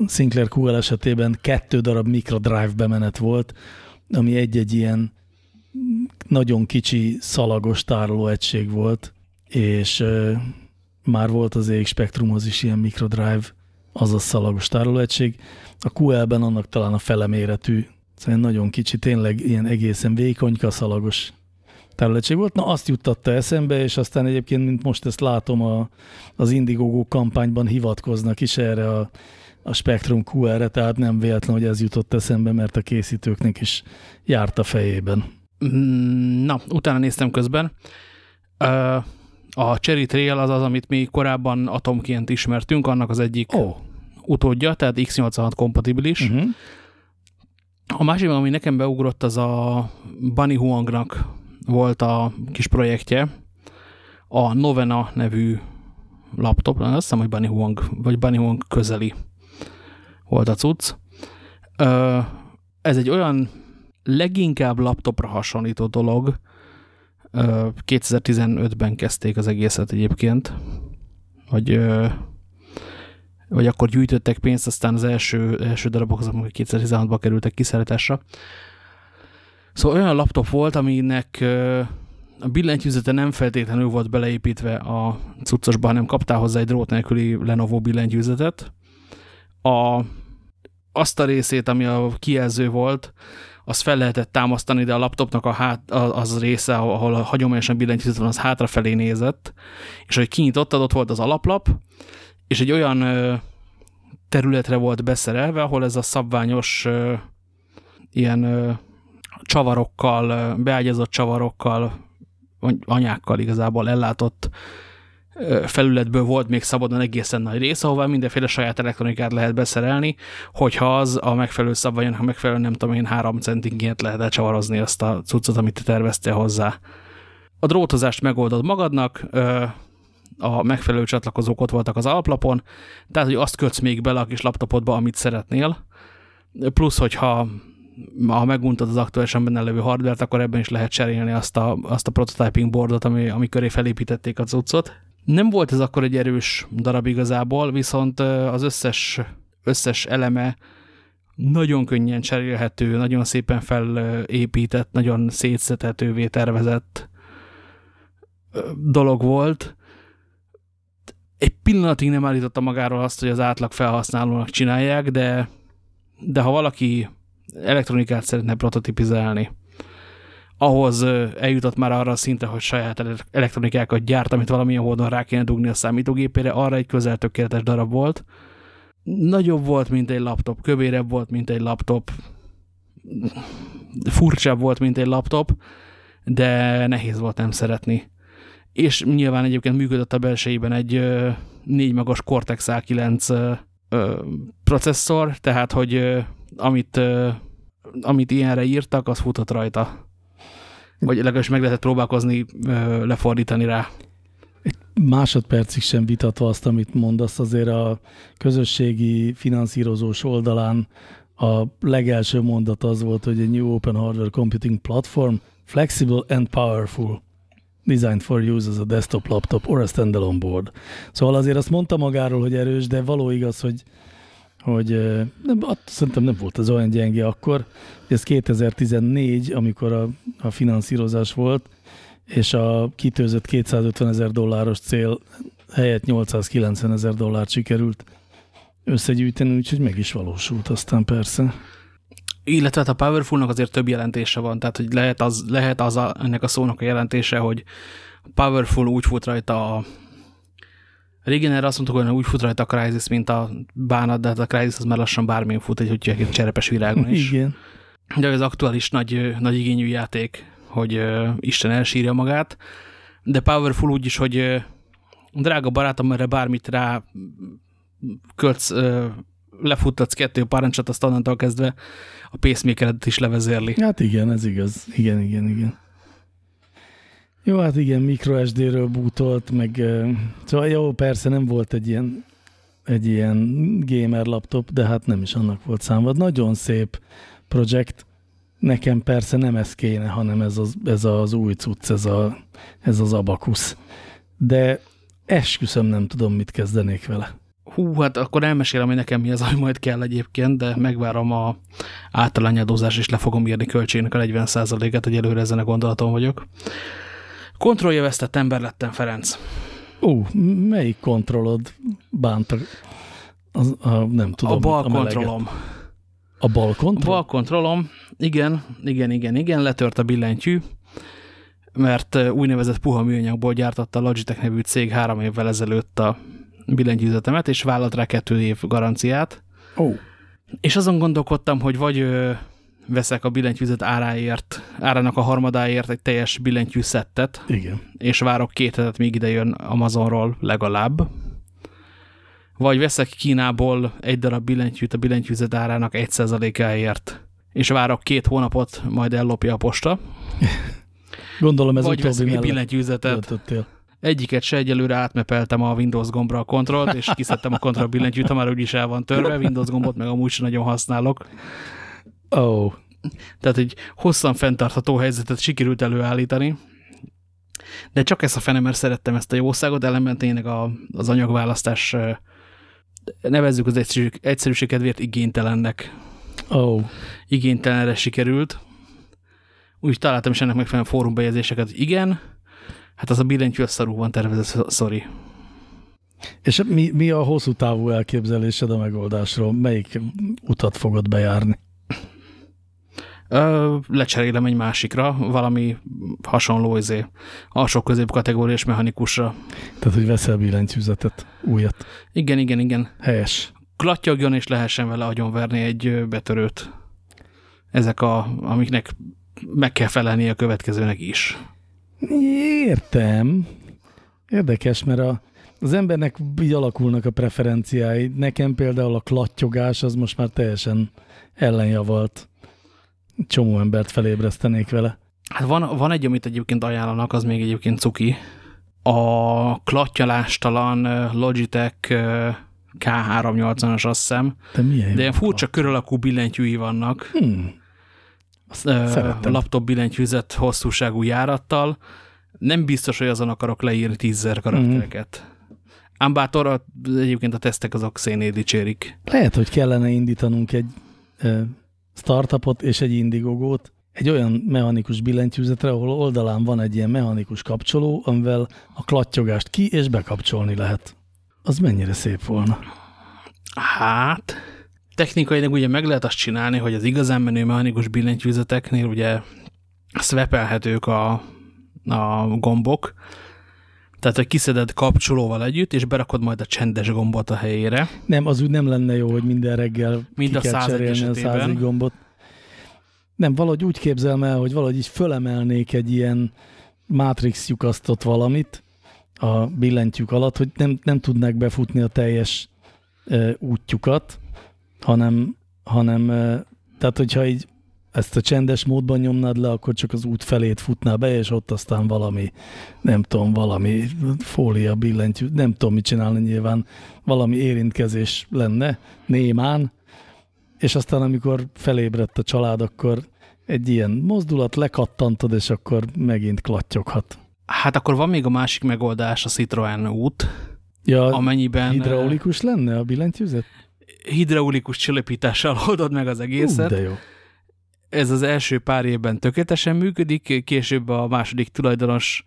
Sinclair QL esetében kettő darab microdrive bemenet volt, ami egy-egy ilyen nagyon kicsi szalagos tárolóegység volt, és már volt az EX Spectrumhoz is ilyen microdrive, azaz szalagos tárolóegység. A QL-ben annak talán a fele méretű, szóval nagyon kicsi, tényleg ilyen egészen vékonyka szalagos területség volt. Na azt juttatta eszembe, és aztán egyébként, mint most ezt látom, a, az Indiegogo kampányban hivatkoznak is erre a, a Spectrum QR-re, tehát nem véletlen, hogy ez jutott eszembe, mert a készítőknek is járt a fejében.
Mm, na, utána néztem közben. A Cherry Trail az az, amit mi korábban atomként ismertünk, annak az egyik oh. utódja, tehát x86 kompatibilis. Uh mhm. -huh. A másik, ami nekem beugrott, az a Bunny Huangnak volt a kis projektje, a Novena nevű laptop, azt hiszem, hogy Bunny Huang, vagy Bunny Huang közeli volt a cucc. Ez egy olyan leginkább laptopra hasonlító dolog, 2015-ben kezdték az egészet egyébként, vagy, vagy akkor gyűjtöttek pénzt, aztán az első, első darabok azok 2016-ban kerültek kiszállításra. Szóval olyan laptop volt, aminek a billentyűzete nem feltétlenül volt beleépítve a cuccosba, hanem kaptál hozzá egy drót nélküli Lenovo billentyűzetet. A, azt a részét, ami a kijelző volt, azt fel lehetett támasztani, de a laptopnak a hát, az része, ahol a hagyományosan billentyűzet van, az hátrafelé nézett, és hogy kinyitottad, ott volt az alaplap, és egy olyan területre volt beszerelve, ahol ez a szabványos ilyen csavarokkal, beágyazott csavarokkal, anyákkal igazából ellátott felületből volt még szabadon egészen nagy rész, ahová mindenféle saját elektronikát lehet beszerelni, hogyha az a megfelelő szabványon, ha megfelelő nem tudom én három centinként lehet elcsavarozni azt a cuccot, amit te terveztél hozzá. A drótozást megoldod magadnak, a megfelelő csatlakozók ott voltak az alaplapon, tehát hogy azt kötsz még bele a kis laptopodba, amit szeretnél, plusz, hogyha ha meguntad az aktuálisan benne levő hardware akkor ebben is lehet cserélni azt a, azt a prototyping boardot, ami, ami köré felépítették a cuccot. Nem volt ez akkor egy erős darab igazából, viszont az összes, összes eleme nagyon könnyen cserélhető, nagyon szépen felépített, nagyon szétszetetővé tervezett dolog volt. Egy pillanatig nem állította magáról azt, hogy az átlag felhasználónak csinálják, de, de ha valaki elektronikát szeretne prototipizálni, ahhoz eljutott már arra a szintre, hogy saját elektronikákat gyárt, amit valamilyen módon rá kéne dugni a számítógépére, arra egy közel tökéletes darab volt. Nagyobb volt, mint egy laptop, kövérebb volt, mint egy laptop, furcsább volt, mint egy laptop, de nehéz volt nem szeretni. És nyilván egyébként működött a belsejében egy négy magas Cortex A9 processzor, tehát hogy amit, amit ilyenre írtak, az futott rajta. Vagy legalábbis meg lehetett próbálkozni lefordítani rá.
Egy másodpercig sem vitatva azt, amit mondasz, azért a közösségi finanszírozós oldalán a legelső mondat az volt, hogy a New Open Hardware Computing Platform flexible and powerful designed for use as a desktop laptop or a standalone board. Szóval azért azt mondta magáról, hogy erős, de való igaz, hogy, hogy nem, szerintem nem volt az olyan gyenge akkor. Ez 2014, amikor a, a finanszírozás volt, és a kitőzött 250 ezer dolláros cél helyett 890 ezer dollárt sikerült összegyűjteni, úgyhogy meg is valósult aztán persze.
Illetve hát a Powerfulnak azért több jelentése van, tehát hogy lehet az, lehet az a, ennek a szónak a jelentése, hogy Powerful úgy fut rajta a Régen erre azt mondtuk, hogy úgy fut rajta a Crysis, mint a bánat, de hát a Crysis az már lassan bármilyen fut, egy, hogy egy cserepes virágon is.
Igen.
De az aktuális nagy, nagy igényű játék, hogy uh, Isten elsírja magát, de Powerful úgy is, hogy uh, drága barátom, erre bármit rá költsz, uh, lefuttatsz kettő parancsot, azt onnantól kezdve a pacemaker is levezérli.
Hát igen, ez igaz. Igen, igen, igen. Jó, hát igen, microSD-ről bútolt, meg szóval jó, persze nem volt egy ilyen, egy ilyen gamer laptop, de hát nem is annak volt számva. Nagyon szép projekt. Nekem persze nem ez kéne, hanem ez az, ez az új cucc, ez, a, ez az abakusz. De esküszöm nem tudom, mit kezdenék vele.
Hú, hát akkor elmesélem, hogy nekem mi az, ami majd kell egyébként, de megvárom a általányadózás, és le fogom írni költségnek a 40%-et, hogy ezen a gondolaton vagyok. Kontrollja vesztett ember lettem, Ferenc.
Ó, melyik kontrollod bántak? Az, a, nem tudom.
A bal a kontrollom.
A bal kontroll?
A bal kontrollom, igen, igen, igen, igen, letört a billentyű, mert úgynevezett puha műanyagból gyártotta a Logitech nevű cég három évvel ezelőtt a billentyűzetemet, és vállalt rá kettő év garanciát.
Ó. Oh.
És azon gondolkodtam, hogy vagy veszek a billentyűzet áráért, árának a harmadáért egy teljes billentyű szettet.
Igen.
És várok két hetet, míg ide jön Amazonról legalább. Vagy veszek Kínából egy darab billentyűt a billentyűzet árának egy áért, és várok két hónapot, majd ellopja a posta.
Gondolom ez
Vagy veszek egy billentyűzetet. Töltöttél. Egyiket se egyelőre átmepeltem a Windows gombra a kontrollt, és kiszedtem a kontroll billentyűt, ha már úgyis el van törve, Windows gombot meg amúgy sem nagyon használok.
Oh.
Tehát egy hosszan fenntartható helyzetet sikerült előállítani, de csak ezt a fene, mert szerettem ezt a jószágot, ellenben tényleg a, az anyagválasztás nevezzük az egyszerűség, egyszerűség kedvéért igénytelennek.
Oh.
Igénytelenre sikerült. Úgy találtam is ennek megfelelően fórumbejegyzéseket, hogy igen, hát az a billentyű a szarú van tervezett, sorry.
És mi, mi a hosszú távú elképzelésed a megoldásról? Melyik utat fogod bejárni?
Ö, lecserélem egy másikra, valami hasonló izé, alsó közép kategóriás mechanikusra.
Tehát, hogy veszel billentyűzetet, újat.
Igen, igen, igen.
Helyes.
Klattyogjon és lehessen vele agyonverni egy betörőt. Ezek a, amiknek meg kell felelni a következőnek is.
Értem. Érdekes, mert a, az embernek így alakulnak a preferenciái. Nekem például a klattyogás az most már teljesen ellenjavalt csomó embert felébresztenék vele.
Hát van, van egy, amit egyébként ajánlanak, az még egyébként cuki. A klattyalástalan Logitech K380-as azt hiszem.
De milyen
De ilyen furcsa kör alakú billentyűi vannak.
Hmm.
Laptop billentyűzet hosszúságú járattal. Nem biztos, hogy azon akarok leírni tízzer karaktereket. Hmm. Ám bátor, egyébként a tesztek azok széné dicsérik.
Lehet, hogy kellene indítanunk egy startupot és egy indigogót egy olyan mechanikus billentyűzetre, ahol oldalán van egy ilyen mechanikus kapcsoló, amivel a klattyogást ki- és bekapcsolni lehet. Az mennyire szép volna?
Hát, technikailag ugye meg lehet azt csinálni, hogy az igazán menő mechanikus billentyűzeteknél ugye swapelhetők a, a gombok, tehát, hogy kiszeded kapcsolóval együtt, és berakod majd a csendes gombot a helyére.
Nem, az úgy nem lenne jó, hogy minden reggel
Mind
ki
a
kell cserélni a százig gombot. Nem, valahogy úgy képzelem el, hogy valahogy így fölemelnék egy ilyen Matrix lyukasztott valamit a billentyűk alatt, hogy nem, nem tudnák befutni a teljes e, útjukat, hanem, hanem e, tehát hogyha így ezt a csendes módban nyomnád le, akkor csak az út felét futná be, és ott aztán valami, nem tudom, valami fólia billentyű, nem tudom, mit csinálni nyilván, valami érintkezés lenne, némán, és aztán amikor felébredt a család, akkor egy ilyen mozdulat lekattantod, és akkor megint klattyoghat.
Hát akkor van még a másik megoldás, a Citroen út,
ja,
amennyiben...
Hidraulikus lenne a billentyűzet?
Hidraulikus csillepítással oldod meg az egészet.
Ú, de jó.
Ez az első pár évben tökéletesen működik, később a második tulajdonos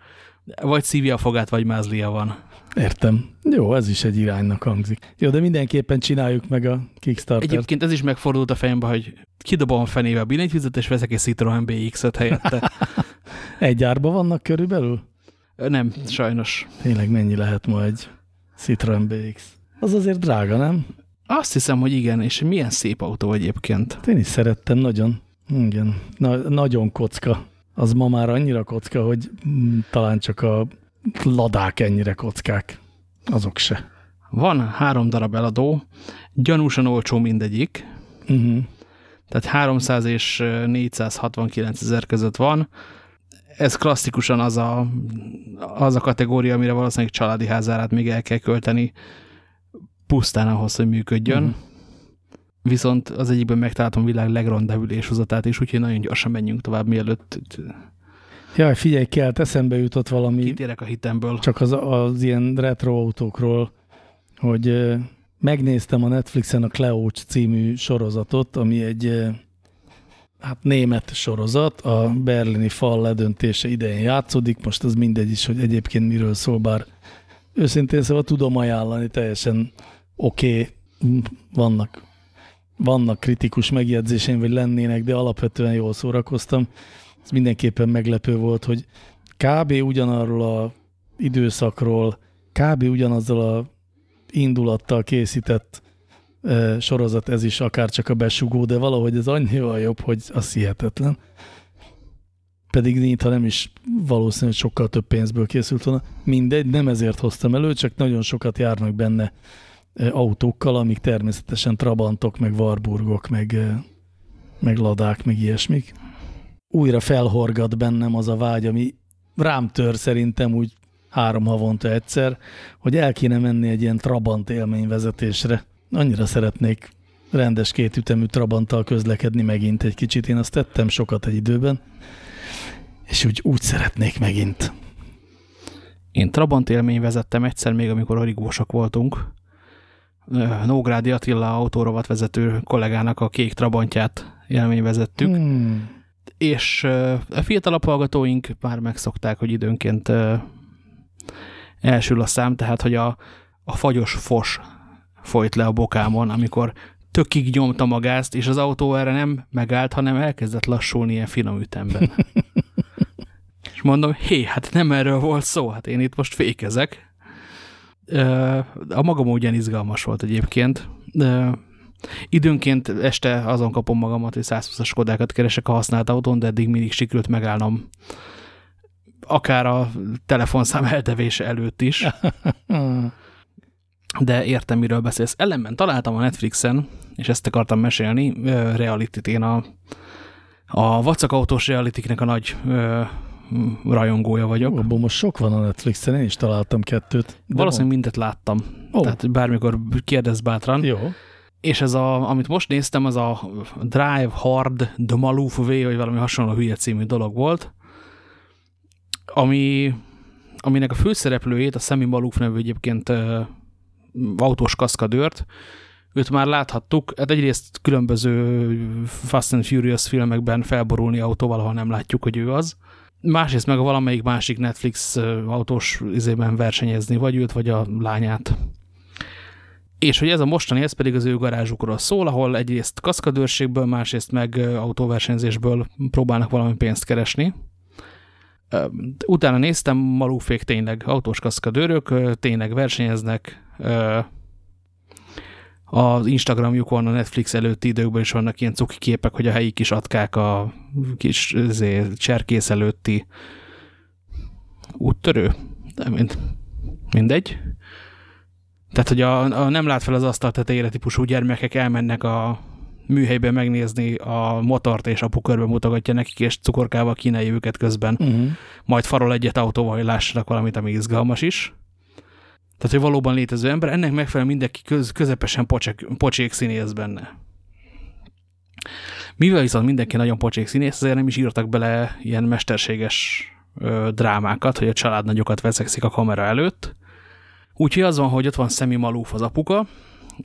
vagy szívja a fogát, vagy mázlia van.
Értem. Jó, ez is egy iránynak hangzik. Jó, de mindenképpen csináljuk meg a Kickstarter-t.
Egyébként ez is megfordult a fejembe, hogy kidobom a fenébe a billentyűzetet, és veszek egy Citroen BX-et helyette.
egy árba vannak körülbelül?
Nem, sajnos.
Tényleg mennyi lehet ma egy Citroen BX? Az azért drága, nem?
Azt hiszem, hogy igen, és milyen szép autó egyébként.
Én is szerettem nagyon. Igen, Na, nagyon kocka. Az ma már annyira kocka, hogy mm, talán csak a ladák ennyire kockák. Azok se.
Van három darab eladó, gyanúsan olcsó mindegyik. Uh
Mhm.
-huh. Tehát 300 és 469 ezer között van. Ez klasszikusan az a, az a kategória, amire valószínűleg családi házárát még el kell költeni pusztán ahhoz, hogy működjön. Uh -huh. Viszont az egyikben megtaláltam a világ legrondább üléshozatát is, úgyhogy nagyon gyorsan menjünk tovább, mielőtt
Jaj, figyelj, kell, eszembe jutott valami.
Kitérek a hitemből.
Csak az, az ilyen retro autókról, hogy euh, megnéztem a Netflixen a Cleocs című sorozatot, ami egy euh, hát német sorozat, a berlini fal ledöntése idején játszódik, most az mindegy is, hogy egyébként miről szól, bár őszintén szóval tudom ajánlani, teljesen oké, okay, vannak, vannak kritikus megjegyzéseim, vagy lennének, de alapvetően jól szórakoztam. Ez mindenképpen meglepő volt, hogy kb. ugyanarról a időszakról, kb. ugyanazzal a indulattal készített e, sorozat ez is, akár csak a besugó, de valahogy ez annyival jobb, hogy az hihetetlen. Pedig nyitha nem is valószínűleg sokkal több pénzből készült volna. Mindegy, nem ezért hoztam elő, csak nagyon sokat járnak benne autókkal, amik természetesen Trabantok, meg Warburgok, meg, meg Ladák, meg ilyesmik újra felhorgat bennem az a vágy, ami rám tör szerintem úgy három havonta egyszer, hogy el kéne menni egy ilyen Trabant élményvezetésre. Annyira szeretnék rendes kétütemű Trabanttal közlekedni megint egy kicsit. Én azt tettem sokat egy időben, és úgy, úgy szeretnék megint.
Én Trabant élmény vezettem egyszer még, amikor origósak voltunk. Nógrádi Attila autórovat vezető kollégának a kék Trabantját élmény vezettük. Hmm és a fiatalabb hallgatóink már megszokták, hogy időnként elsül a szám, tehát hogy a, a fagyos fos folyt le a bokámon, amikor tökig nyomta magást, és az autó erre nem megállt, hanem elkezdett lassulni ilyen finom ütemben. és mondom, hé, hát nem erről volt szó, hát én itt most fékezek. A maga módján izgalmas volt egyébként. Időnként este azon kapom magamat, hogy 120-as kodákat keresek a használt autón, de eddig mindig sikerült megállnom akár a telefonszám eltevése előtt is. De értem, miről beszélsz. Ellenben találtam a Netflixen, és ezt akartam mesélni, reality én a, a vacak autós reality a nagy rajongója vagyok.
Abban most sok van a Netflixen, én is találtam kettőt.
Valószínűleg mindet láttam. Oh. Tehát bármikor kérdez bátran.
Jó.
És ez a, amit most néztem, az a Drive Hard The Maloof V, vagy valami hasonló hülye című dolog volt, ami, aminek a főszereplőjét, a Semi Maloof nevű egyébként uh, autós kaszkadőrt, őt már láthattuk, hát egyrészt különböző Fast and Furious filmekben felborulni autóval, ha nem látjuk, hogy ő az. Másrészt meg a valamelyik másik Netflix autós izében versenyezni, vagy őt, vagy a lányát. És hogy ez a mostani, ez pedig az ő garázsukról szól, ahol egyrészt kaszkadőrségből, másrészt meg autóversenyzésből próbálnak valami pénzt keresni. Utána néztem, malúfék tényleg autós kaszkadőrök, tényleg versenyeznek. Az Instagramjukon, a Netflix előtti időkben is vannak ilyen cuki képek, hogy a helyi kis atkák a kis azért, cserkész előtti úttörő. De mind, mindegy. Tehát, hogy a, a nem lát fel az asztal tetejére típusú gyermekek elmennek a műhelyben megnézni a motort, és apu körbe mutogatja nekik, és cukorkával kínálja őket közben. Uh -huh. Majd farol egyet autóval, hogy lássanak valamit, ami izgalmas is. Tehát, hogy valóban létező ember, ennek megfelelően mindenki köz, közepesen pocsék, pocsék színész benne. Mivel viszont mindenki nagyon pocsék színész, ezért nem is írtak bele ilyen mesterséges ö, drámákat, hogy a család nagyokat veszekszik a kamera előtt. Úgyhogy az van, hogy ott van Szemi Malúf az apuka,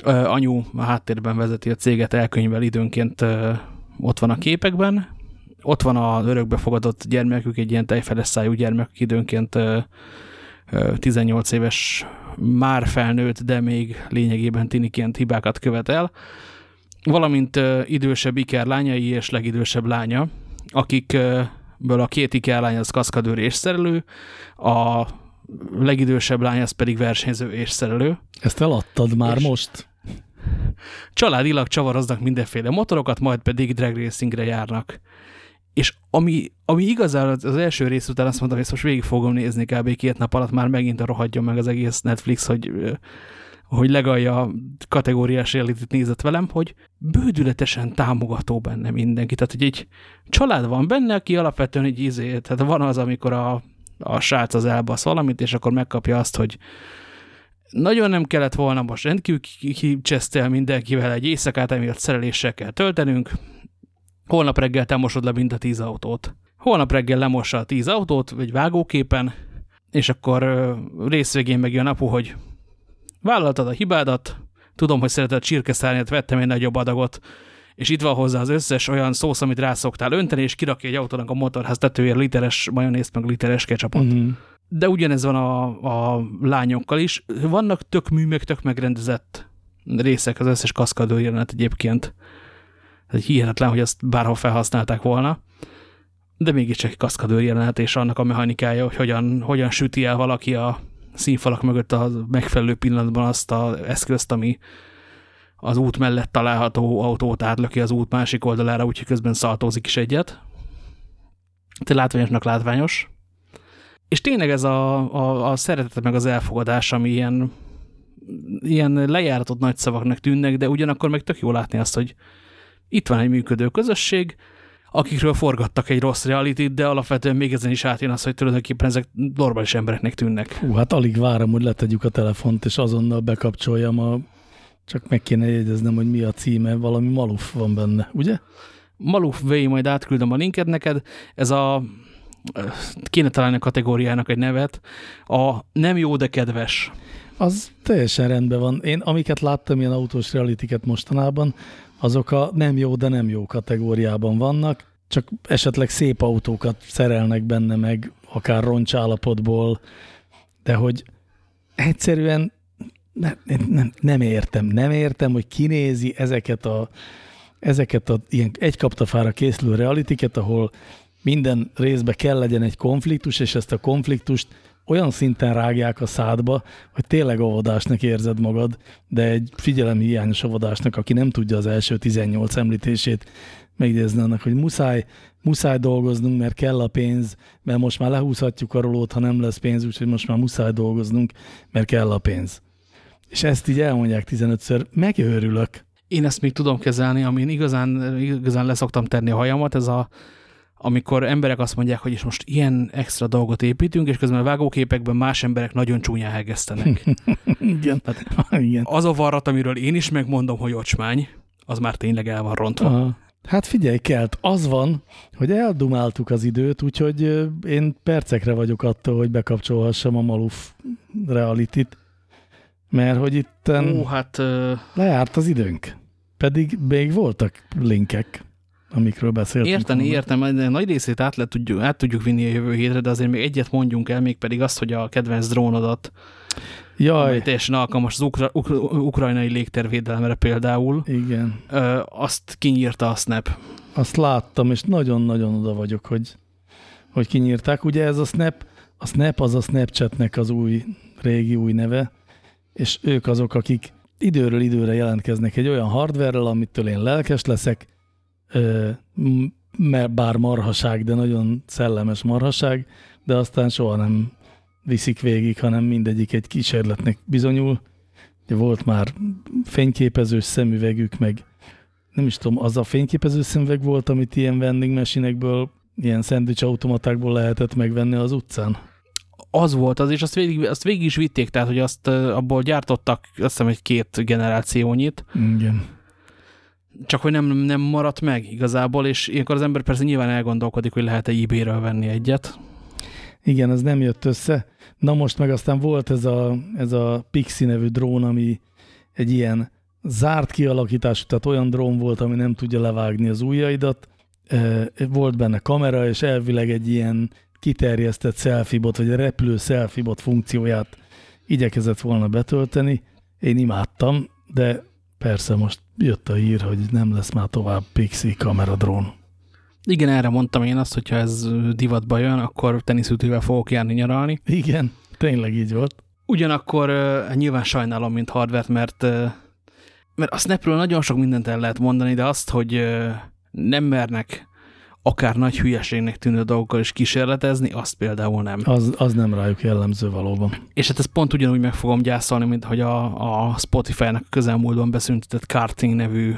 ö, anyu a háttérben vezeti a céget, elkönyvel időnként ö, ott van a képekben, ott van az örökbefogadott gyermekük, egy ilyen tejfeles szájú gyermek, időnként ö, 18 éves már felnőtt, de még lényegében tiniként hibákat követel, valamint idősebb iker lányai és legidősebb lánya, akikből a két iker lány az kaszkadőr és szerelő, a legidősebb lány az pedig versenyző és szerelő.
Ezt eladtad már és most?
Családilag csavaroznak mindenféle motorokat, majd pedig drag racingre járnak. És ami, ami igazán az első rész után azt mondtam, hogy ezt most végig fogom nézni kb. két nap alatt, már megint a rohadjon meg az egész Netflix, hogy, hogy legalja kategóriás reality nézett velem, hogy bődületesen támogató benne mindenki. Tehát, hogy egy család van benne, aki alapvetően egy izé, tehát van az, amikor a, a srác az elbasz valamit, és akkor megkapja azt, hogy nagyon nem kellett volna most rendkívül kicsesztel mindenkivel egy éjszakát, emiatt szereléssel kell töltenünk, Holnap reggel te mosod le mind a tíz autót. Holnap reggel lemossa a tíz autót, vagy vágóképen, és akkor részvégén megjön apu, hogy vállaltad a hibádat, tudom, hogy szereted csirkeszárnyat, vettem egy nagyobb adagot, és itt van hozzá az összes olyan szósz, amit rászoktál önteni, és kirakja egy autónak a motorház tetőjére literes majonézt, meg literes ketchupot. Mm -hmm. De ugyanez van a, a lányokkal is. Vannak tök mű, meg tök megrendezett részek, az összes kaszkadő jelenet egyébként. Hihetetlen, hogy ezt bárhol felhasználták volna. De mégiscsak egy kaszkadőr jelenet, és annak a mechanikája, hogy hogyan, hogyan süti el valaki a színfalak mögött a megfelelő pillanatban azt az eszközt, ami az út mellett található autót átlöki az út másik oldalára, úgyhogy közben szaltózik is egyet. Te látványosnak látványos. És tényleg ez a, a, a szeretet meg az elfogadás, ami ilyen, ilyen lejáratott nagy szavaknak tűnnek, de ugyanakkor meg tök jó látni azt, hogy, itt van egy működő közösség, akikről forgattak egy rossz reality de alapvetően még ezen is átjön az, hogy tulajdonképpen ezek normális embereknek tűnnek.
Hú, hát alig várom, hogy letegyük a telefont, és azonnal bekapcsoljam a... Csak meg kéne jegyeznem, hogy mi a címe, valami Maluf van benne, ugye?
Maluf V, majd átküldöm a linket neked. Ez a kéne találni a kategóriának egy nevet. A nem jó, de kedves.
Az teljesen rendben van. Én amiket láttam ilyen autós realitiket mostanában, azok a nem jó, de nem jó kategóriában vannak, csak esetleg szép autókat szerelnek benne meg, akár roncsállapotból, de hogy egyszerűen nem, nem, nem értem, nem értem, hogy kinézi ezeket a, ezeket a ilyen egy kaptafára készülő realitiket, ahol minden részbe kell legyen egy konfliktus, és ezt a konfliktust olyan szinten rágják a szádba, hogy tényleg óvodásnak érzed magad, de egy figyelemhiányos óvodásnak, aki nem tudja az első 18 említését megidézni annak, hogy muszáj, muszáj dolgoznunk, mert kell a pénz, mert most már lehúzhatjuk a rolót, ha nem lesz pénz, úgyhogy most már muszáj dolgoznunk, mert kell a pénz. És ezt így elmondják 15-ször, megőrülök.
Én ezt még tudom kezelni, amin igazán, igazán leszoktam tenni a hajamat, ez a amikor emberek azt mondják, hogy is most ilyen extra dolgot építünk, és közben a vágóképekben más emberek nagyon csúnyán hegesztenek.
Igen.
Tehát Igen. Az a varrat, amiről én is megmondom, hogy ocsmány, az már tényleg el van rontva. Aha.
Hát figyelj, Kelt, az van, hogy eldumáltuk az időt, úgyhogy én percekre vagyok attól, hogy bekapcsolhassam a Maluf realitit, mert hogy itt
Ó, hát,
lejárt az időnk. Pedig még voltak linkek amikről beszéltünk.
Érteni, értem, nagy részét át, le tudjuk, át tudjuk vinni a jövő hétre, de azért még egyet mondjunk el, még pedig azt, hogy a kedvenc drónodat, Jaj. teljesen alkalmas az ukra, ukra, ukrajnai légtervédelemre például.
Igen.
Ö, azt kinyírta a Snap.
Azt láttam, és nagyon-nagyon oda vagyok, hogy, hogy kinyírták. Ugye ez a Snap, a Snap az a Snapchatnek az új, régi új neve, és ők azok, akik időről időre jelentkeznek egy olyan hardware amitől én lelkes leszek, bár marhaság, de nagyon szellemes marhaság, de aztán soha nem viszik végig, hanem mindegyik egy kísérletnek bizonyul. Volt már fényképezős szemüvegük, meg nem is tudom, az a fényképező szemüveg volt, amit ilyen vending machine ilyen szendvics automatákból lehetett megvenni az utcán?
Az volt az, és azt végig, azt végig is vitték, tehát hogy azt abból gyártottak azt hiszem egy két generációnyit.
Igen.
Csak hogy nem, nem maradt meg igazából, és ilyenkor az ember persze nyilván elgondolkodik, hogy lehet-e eBay-ről venni egyet.
Igen, ez nem jött össze. Na most meg aztán volt ez a, ez a Pixi nevű drón, ami egy ilyen zárt kialakítású, tehát olyan drón volt, ami nem tudja levágni az ujjaidat. Volt benne kamera, és elvileg egy ilyen kiterjesztett selfie-bot, vagy a repülő selfie-bot funkcióját igyekezett volna betölteni. Én imádtam, de persze most jött a hír, hogy nem lesz már tovább Pixi kamera drón.
Igen, erre mondtam én azt, hogyha ez divatba jön, akkor teniszütővel fogok járni nyaralni.
Igen, tényleg így volt.
Ugyanakkor uh, nyilván sajnálom, mint hardware mert, uh, mert a Snapről nagyon sok mindent el lehet mondani, de azt, hogy uh, nem mernek akár nagy hülyeségnek tűnő dolgokkal is kísérletezni, azt például nem.
Az, az nem rájuk jellemző valóban.
És hát ezt pont ugyanúgy meg fogom gyászolni, mint hogy a, a Spotify-nak közelmúltban beszüntetett Karting nevű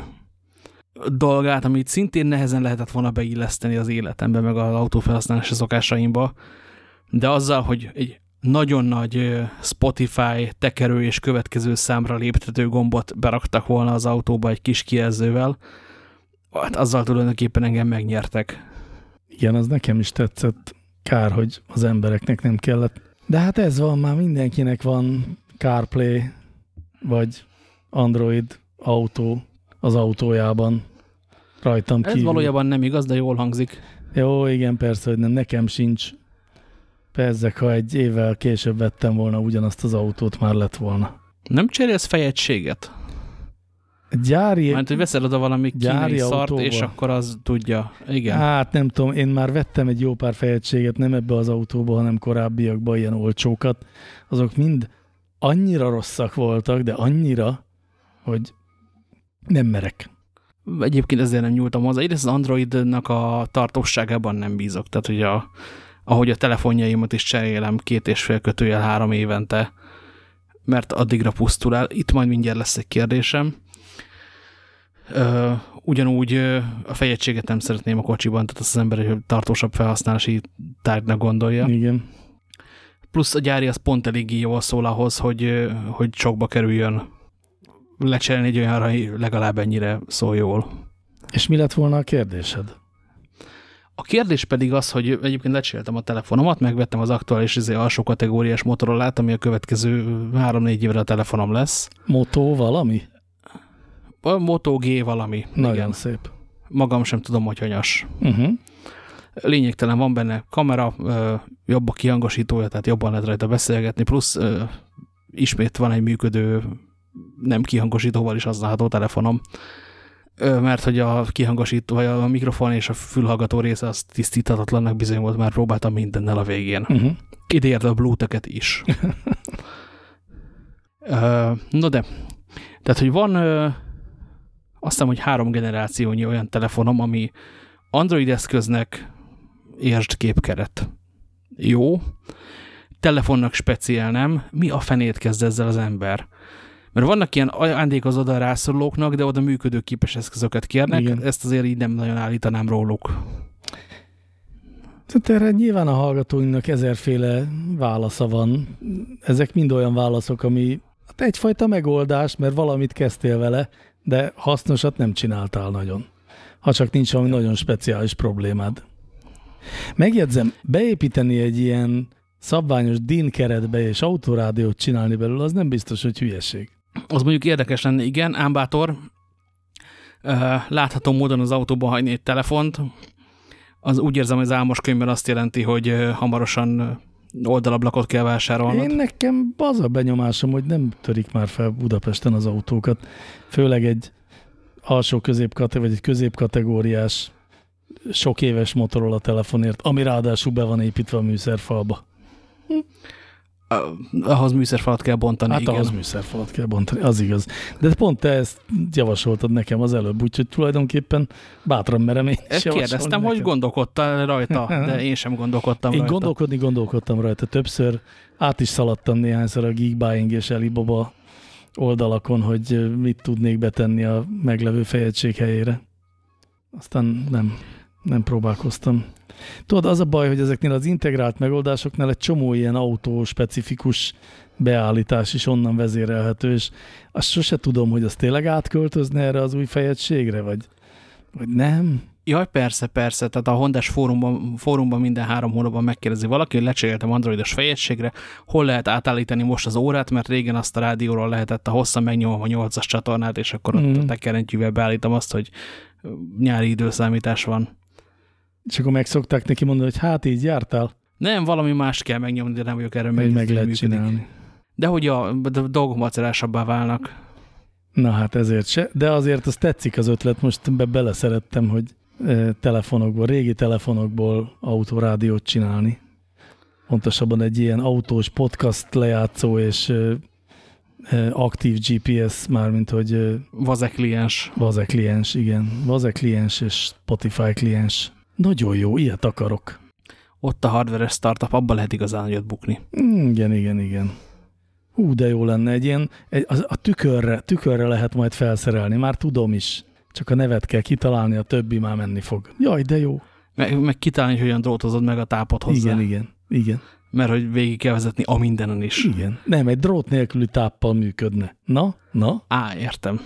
dolgát, amit szintén nehezen lehetett volna beilleszteni az életembe, meg az autófelhasználási szokásaimba, de azzal, hogy egy nagyon nagy Spotify tekerő és következő számra léptető gombot beraktak volna az autóba egy kis kijelzővel, hát azzal tulajdonképpen engem megnyertek.
Igen, az nekem is tetszett. Kár, hogy az embereknek nem kellett. De hát ez van, már mindenkinek van CarPlay, vagy Android autó az autójában rajtam
Ez kívül. valójában nem igaz, de jól hangzik.
Jó, igen, persze, hogy nem, nekem sincs. Persze, ha egy évvel később vettem volna ugyanazt az autót, már lett volna.
Nem cserélsz fejegységet?
Gyári...
Mert hogy veszel oda valami gyári szart, autóba. és akkor az tudja. Igen.
Hát nem tudom, én már vettem egy jó pár fejegységet, nem ebbe az autóba, hanem korábbiakban ilyen olcsókat. Azok mind annyira rosszak voltak, de annyira, hogy nem merek.
Egyébként ezért nem nyúltam hozzá. Egyrészt az Androidnak a tartóságában nem bízok. Tehát, hogy a, ahogy a telefonjaimat is cserélem két és fél kötőjel három évente, mert addigra pusztul el. Itt majd mindjárt lesz egy kérdésem. Ö, ugyanúgy a fejegységet nem szeretném a kocsiban, tehát azt az ember egy tartósabb felhasználási tárgynak gondolja.
Igen.
Plusz a gyári az pont eléggé jól szól ahhoz, hogy, hogy sokba kerüljön lecserélni egy olyanra, hogy legalább ennyire szól jól.
És mi lett volna a kérdésed?
A kérdés pedig az, hogy egyébként lecseréltem a telefonomat, megvettem az aktuális izé, alsó kategóriás Motorola-t, ami a következő három-négy évre a telefonom lesz.
Moto valami?
A Moto G valami.
Nagyon igen. szép.
Magam sem tudom, hogy hanyas.
Uh mhm. -huh.
Lényegtelen van benne kamera, jobb a kihangosítója, tehát jobban lehet rajta beszélgetni, plusz ismét van egy működő nem kihangosítóval is használható telefonom, mert hogy a kihangosító, vagy a mikrofon és a fülhallgató része az tisztítatatlannak bizony volt, már próbáltam mindennel a végén. Uh
-huh.
Ideértve a Bluetooth-eket is. no de, tehát, hogy van azt hiszem, hogy három generációnyi olyan telefonom, ami Android eszköznek értsd képkeret. Jó. Telefonnak speciál nem. Mi a fenét kezd ezzel az ember? Mert vannak ilyen ajándékoz oda rászorulóknak, de oda működőképes eszközöket kérnek, Igen. ezt azért így nem nagyon állítanám róluk.
Tehát erre nyilván a hallgatóinknak ezerféle válasza van. Ezek mind olyan válaszok, ami hát egyfajta megoldás, mert valamit kezdtél vele, de hasznosat nem csináltál nagyon. Ha csak nincs valami nagyon speciális problémád. Megjegyzem, beépíteni egy ilyen szabványos DIN keretbe és autorádiót csinálni belőle, az nem biztos, hogy hülyeség.
Az mondjuk érdekes lenne, igen, ámbátor. Látható módon az autóba hagyni egy telefont. Az úgy érzem, hogy az álmos könyvben azt jelenti, hogy hamarosan oldalablakot kell vásárolnod.
Én nekem az a benyomásom, hogy nem törik már fel Budapesten az autókat. Főleg egy alsó középkategóriás, vagy egy középkategóriás sok éves Motorola telefonért, ami ráadásul be van építve a műszerfalba. Hm
ahhoz műszerfalat kell bontani.
Hát
igen.
ahhoz műszerfalat kell bontani, az igaz. De pont te ezt javasoltad nekem az előbb, úgyhogy tulajdonképpen bátran merem én
is Kérdeztem, nekem. hogy gondolkodtál rajta, de én sem gondolkodtam
én
rajta.
Én gondolkodni gondolkodtam rajta többször, át is szaladtam néhányszor a Geek Buying és Alibaba oldalakon, hogy mit tudnék betenni a meglevő fejegység helyére. Aztán nem, nem próbálkoztam. Tudod, az a baj, hogy ezeknél az integrált megoldásoknál egy csomó ilyen autóspecifikus beállítás is onnan vezérelhető, és azt sose tudom, hogy az tényleg átköltözne erre az új fejegységre, vagy, vagy nem.
Jaj, persze, persze. Tehát a Hondás fórumban, fórumban minden három hónapban megkérdezi valaki, hogy lecseréltem androidos fejegységre, hol lehet átállítani most az órát, mert régen azt a rádióról lehetett a hosszan megnyomom a nyolcas csatornát, és akkor mm. ott a tekerentyűvel beállítom azt, hogy nyári időszámítás van.
És akkor meg szokták neki mondani, hogy hát így jártál.
Nem, valami más kell megnyomni, de nem vagyok erről
meg, meg lehet csinálni.
De hogy a, a dolgok macerásabbá válnak.
Na hát ezért se, de azért az tetszik az ötlet, most be beleszerettem, hogy telefonokból, régi telefonokból autorádiót csinálni. Pontosabban egy ilyen autós podcast lejátszó és aktív GPS, mármint hogy...
Vaze kliens.
Vaze kliens, igen. Vaze kliens és Spotify kliens. Nagyon jó, ilyet akarok.
Ott a hardware startup, abban lehet igazán nagyot bukni.
Mm, igen, igen, igen. Hú, de jó lenne egy ilyen, egy, a, a tükörre, tükörre lehet majd felszerelni, már tudom is. Csak a nevet kell kitalálni, a többi már menni fog. Jaj, de jó.
Meg, meg kitalálni, hogy hogyan drótozod meg a tápot hozzá.
Igen, igen, igen.
Mert hogy végig kell vezetni a mindenen is.
Igen. Nem, egy drót nélküli táppal működne. Na, na.
Á, értem.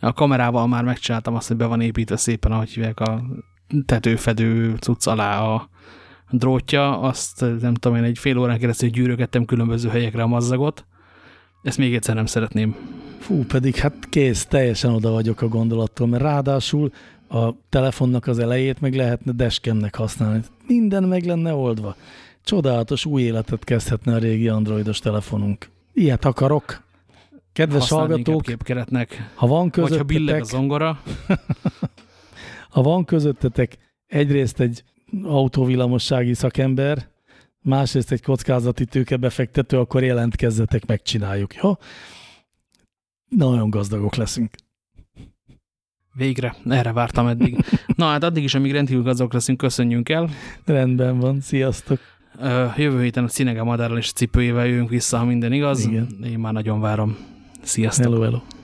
A kamerával már megcsináltam azt, hogy be van építve szépen, ahogy hívják a tetőfedő cucc alá a drótja, azt nem tudom én, egy fél órán keresztül gyűrögettem különböző helyekre a mazzagot. Ezt még egyszer nem szeretném.
Fú, pedig hát kész, teljesen oda vagyok a gondolattól, mert ráadásul a telefonnak az elejét meg lehetne dashcamnek használni. Minden meg lenne oldva. Csodálatos új életet kezdhetne a régi androidos telefonunk. Ilyet akarok. Kedves hallgatók, ha van közöttetek,
ha a zongora.
ha van közöttetek egyrészt egy autóvillamossági szakember, másrészt egy kockázati tőkebefektető, akkor jelentkezzetek, megcsináljuk, jó? Nagyon gazdagok leszünk.
Végre, erre vártam eddig. Na hát addig is, amíg rendkívül gazdagok leszünk, köszönjünk el.
Rendben van, sziasztok.
Jövő héten a Cinega madárral és cipőjével jövünk vissza, ha minden igaz. Igen. Én már nagyon várom. Sziasztok.
Hello, hello.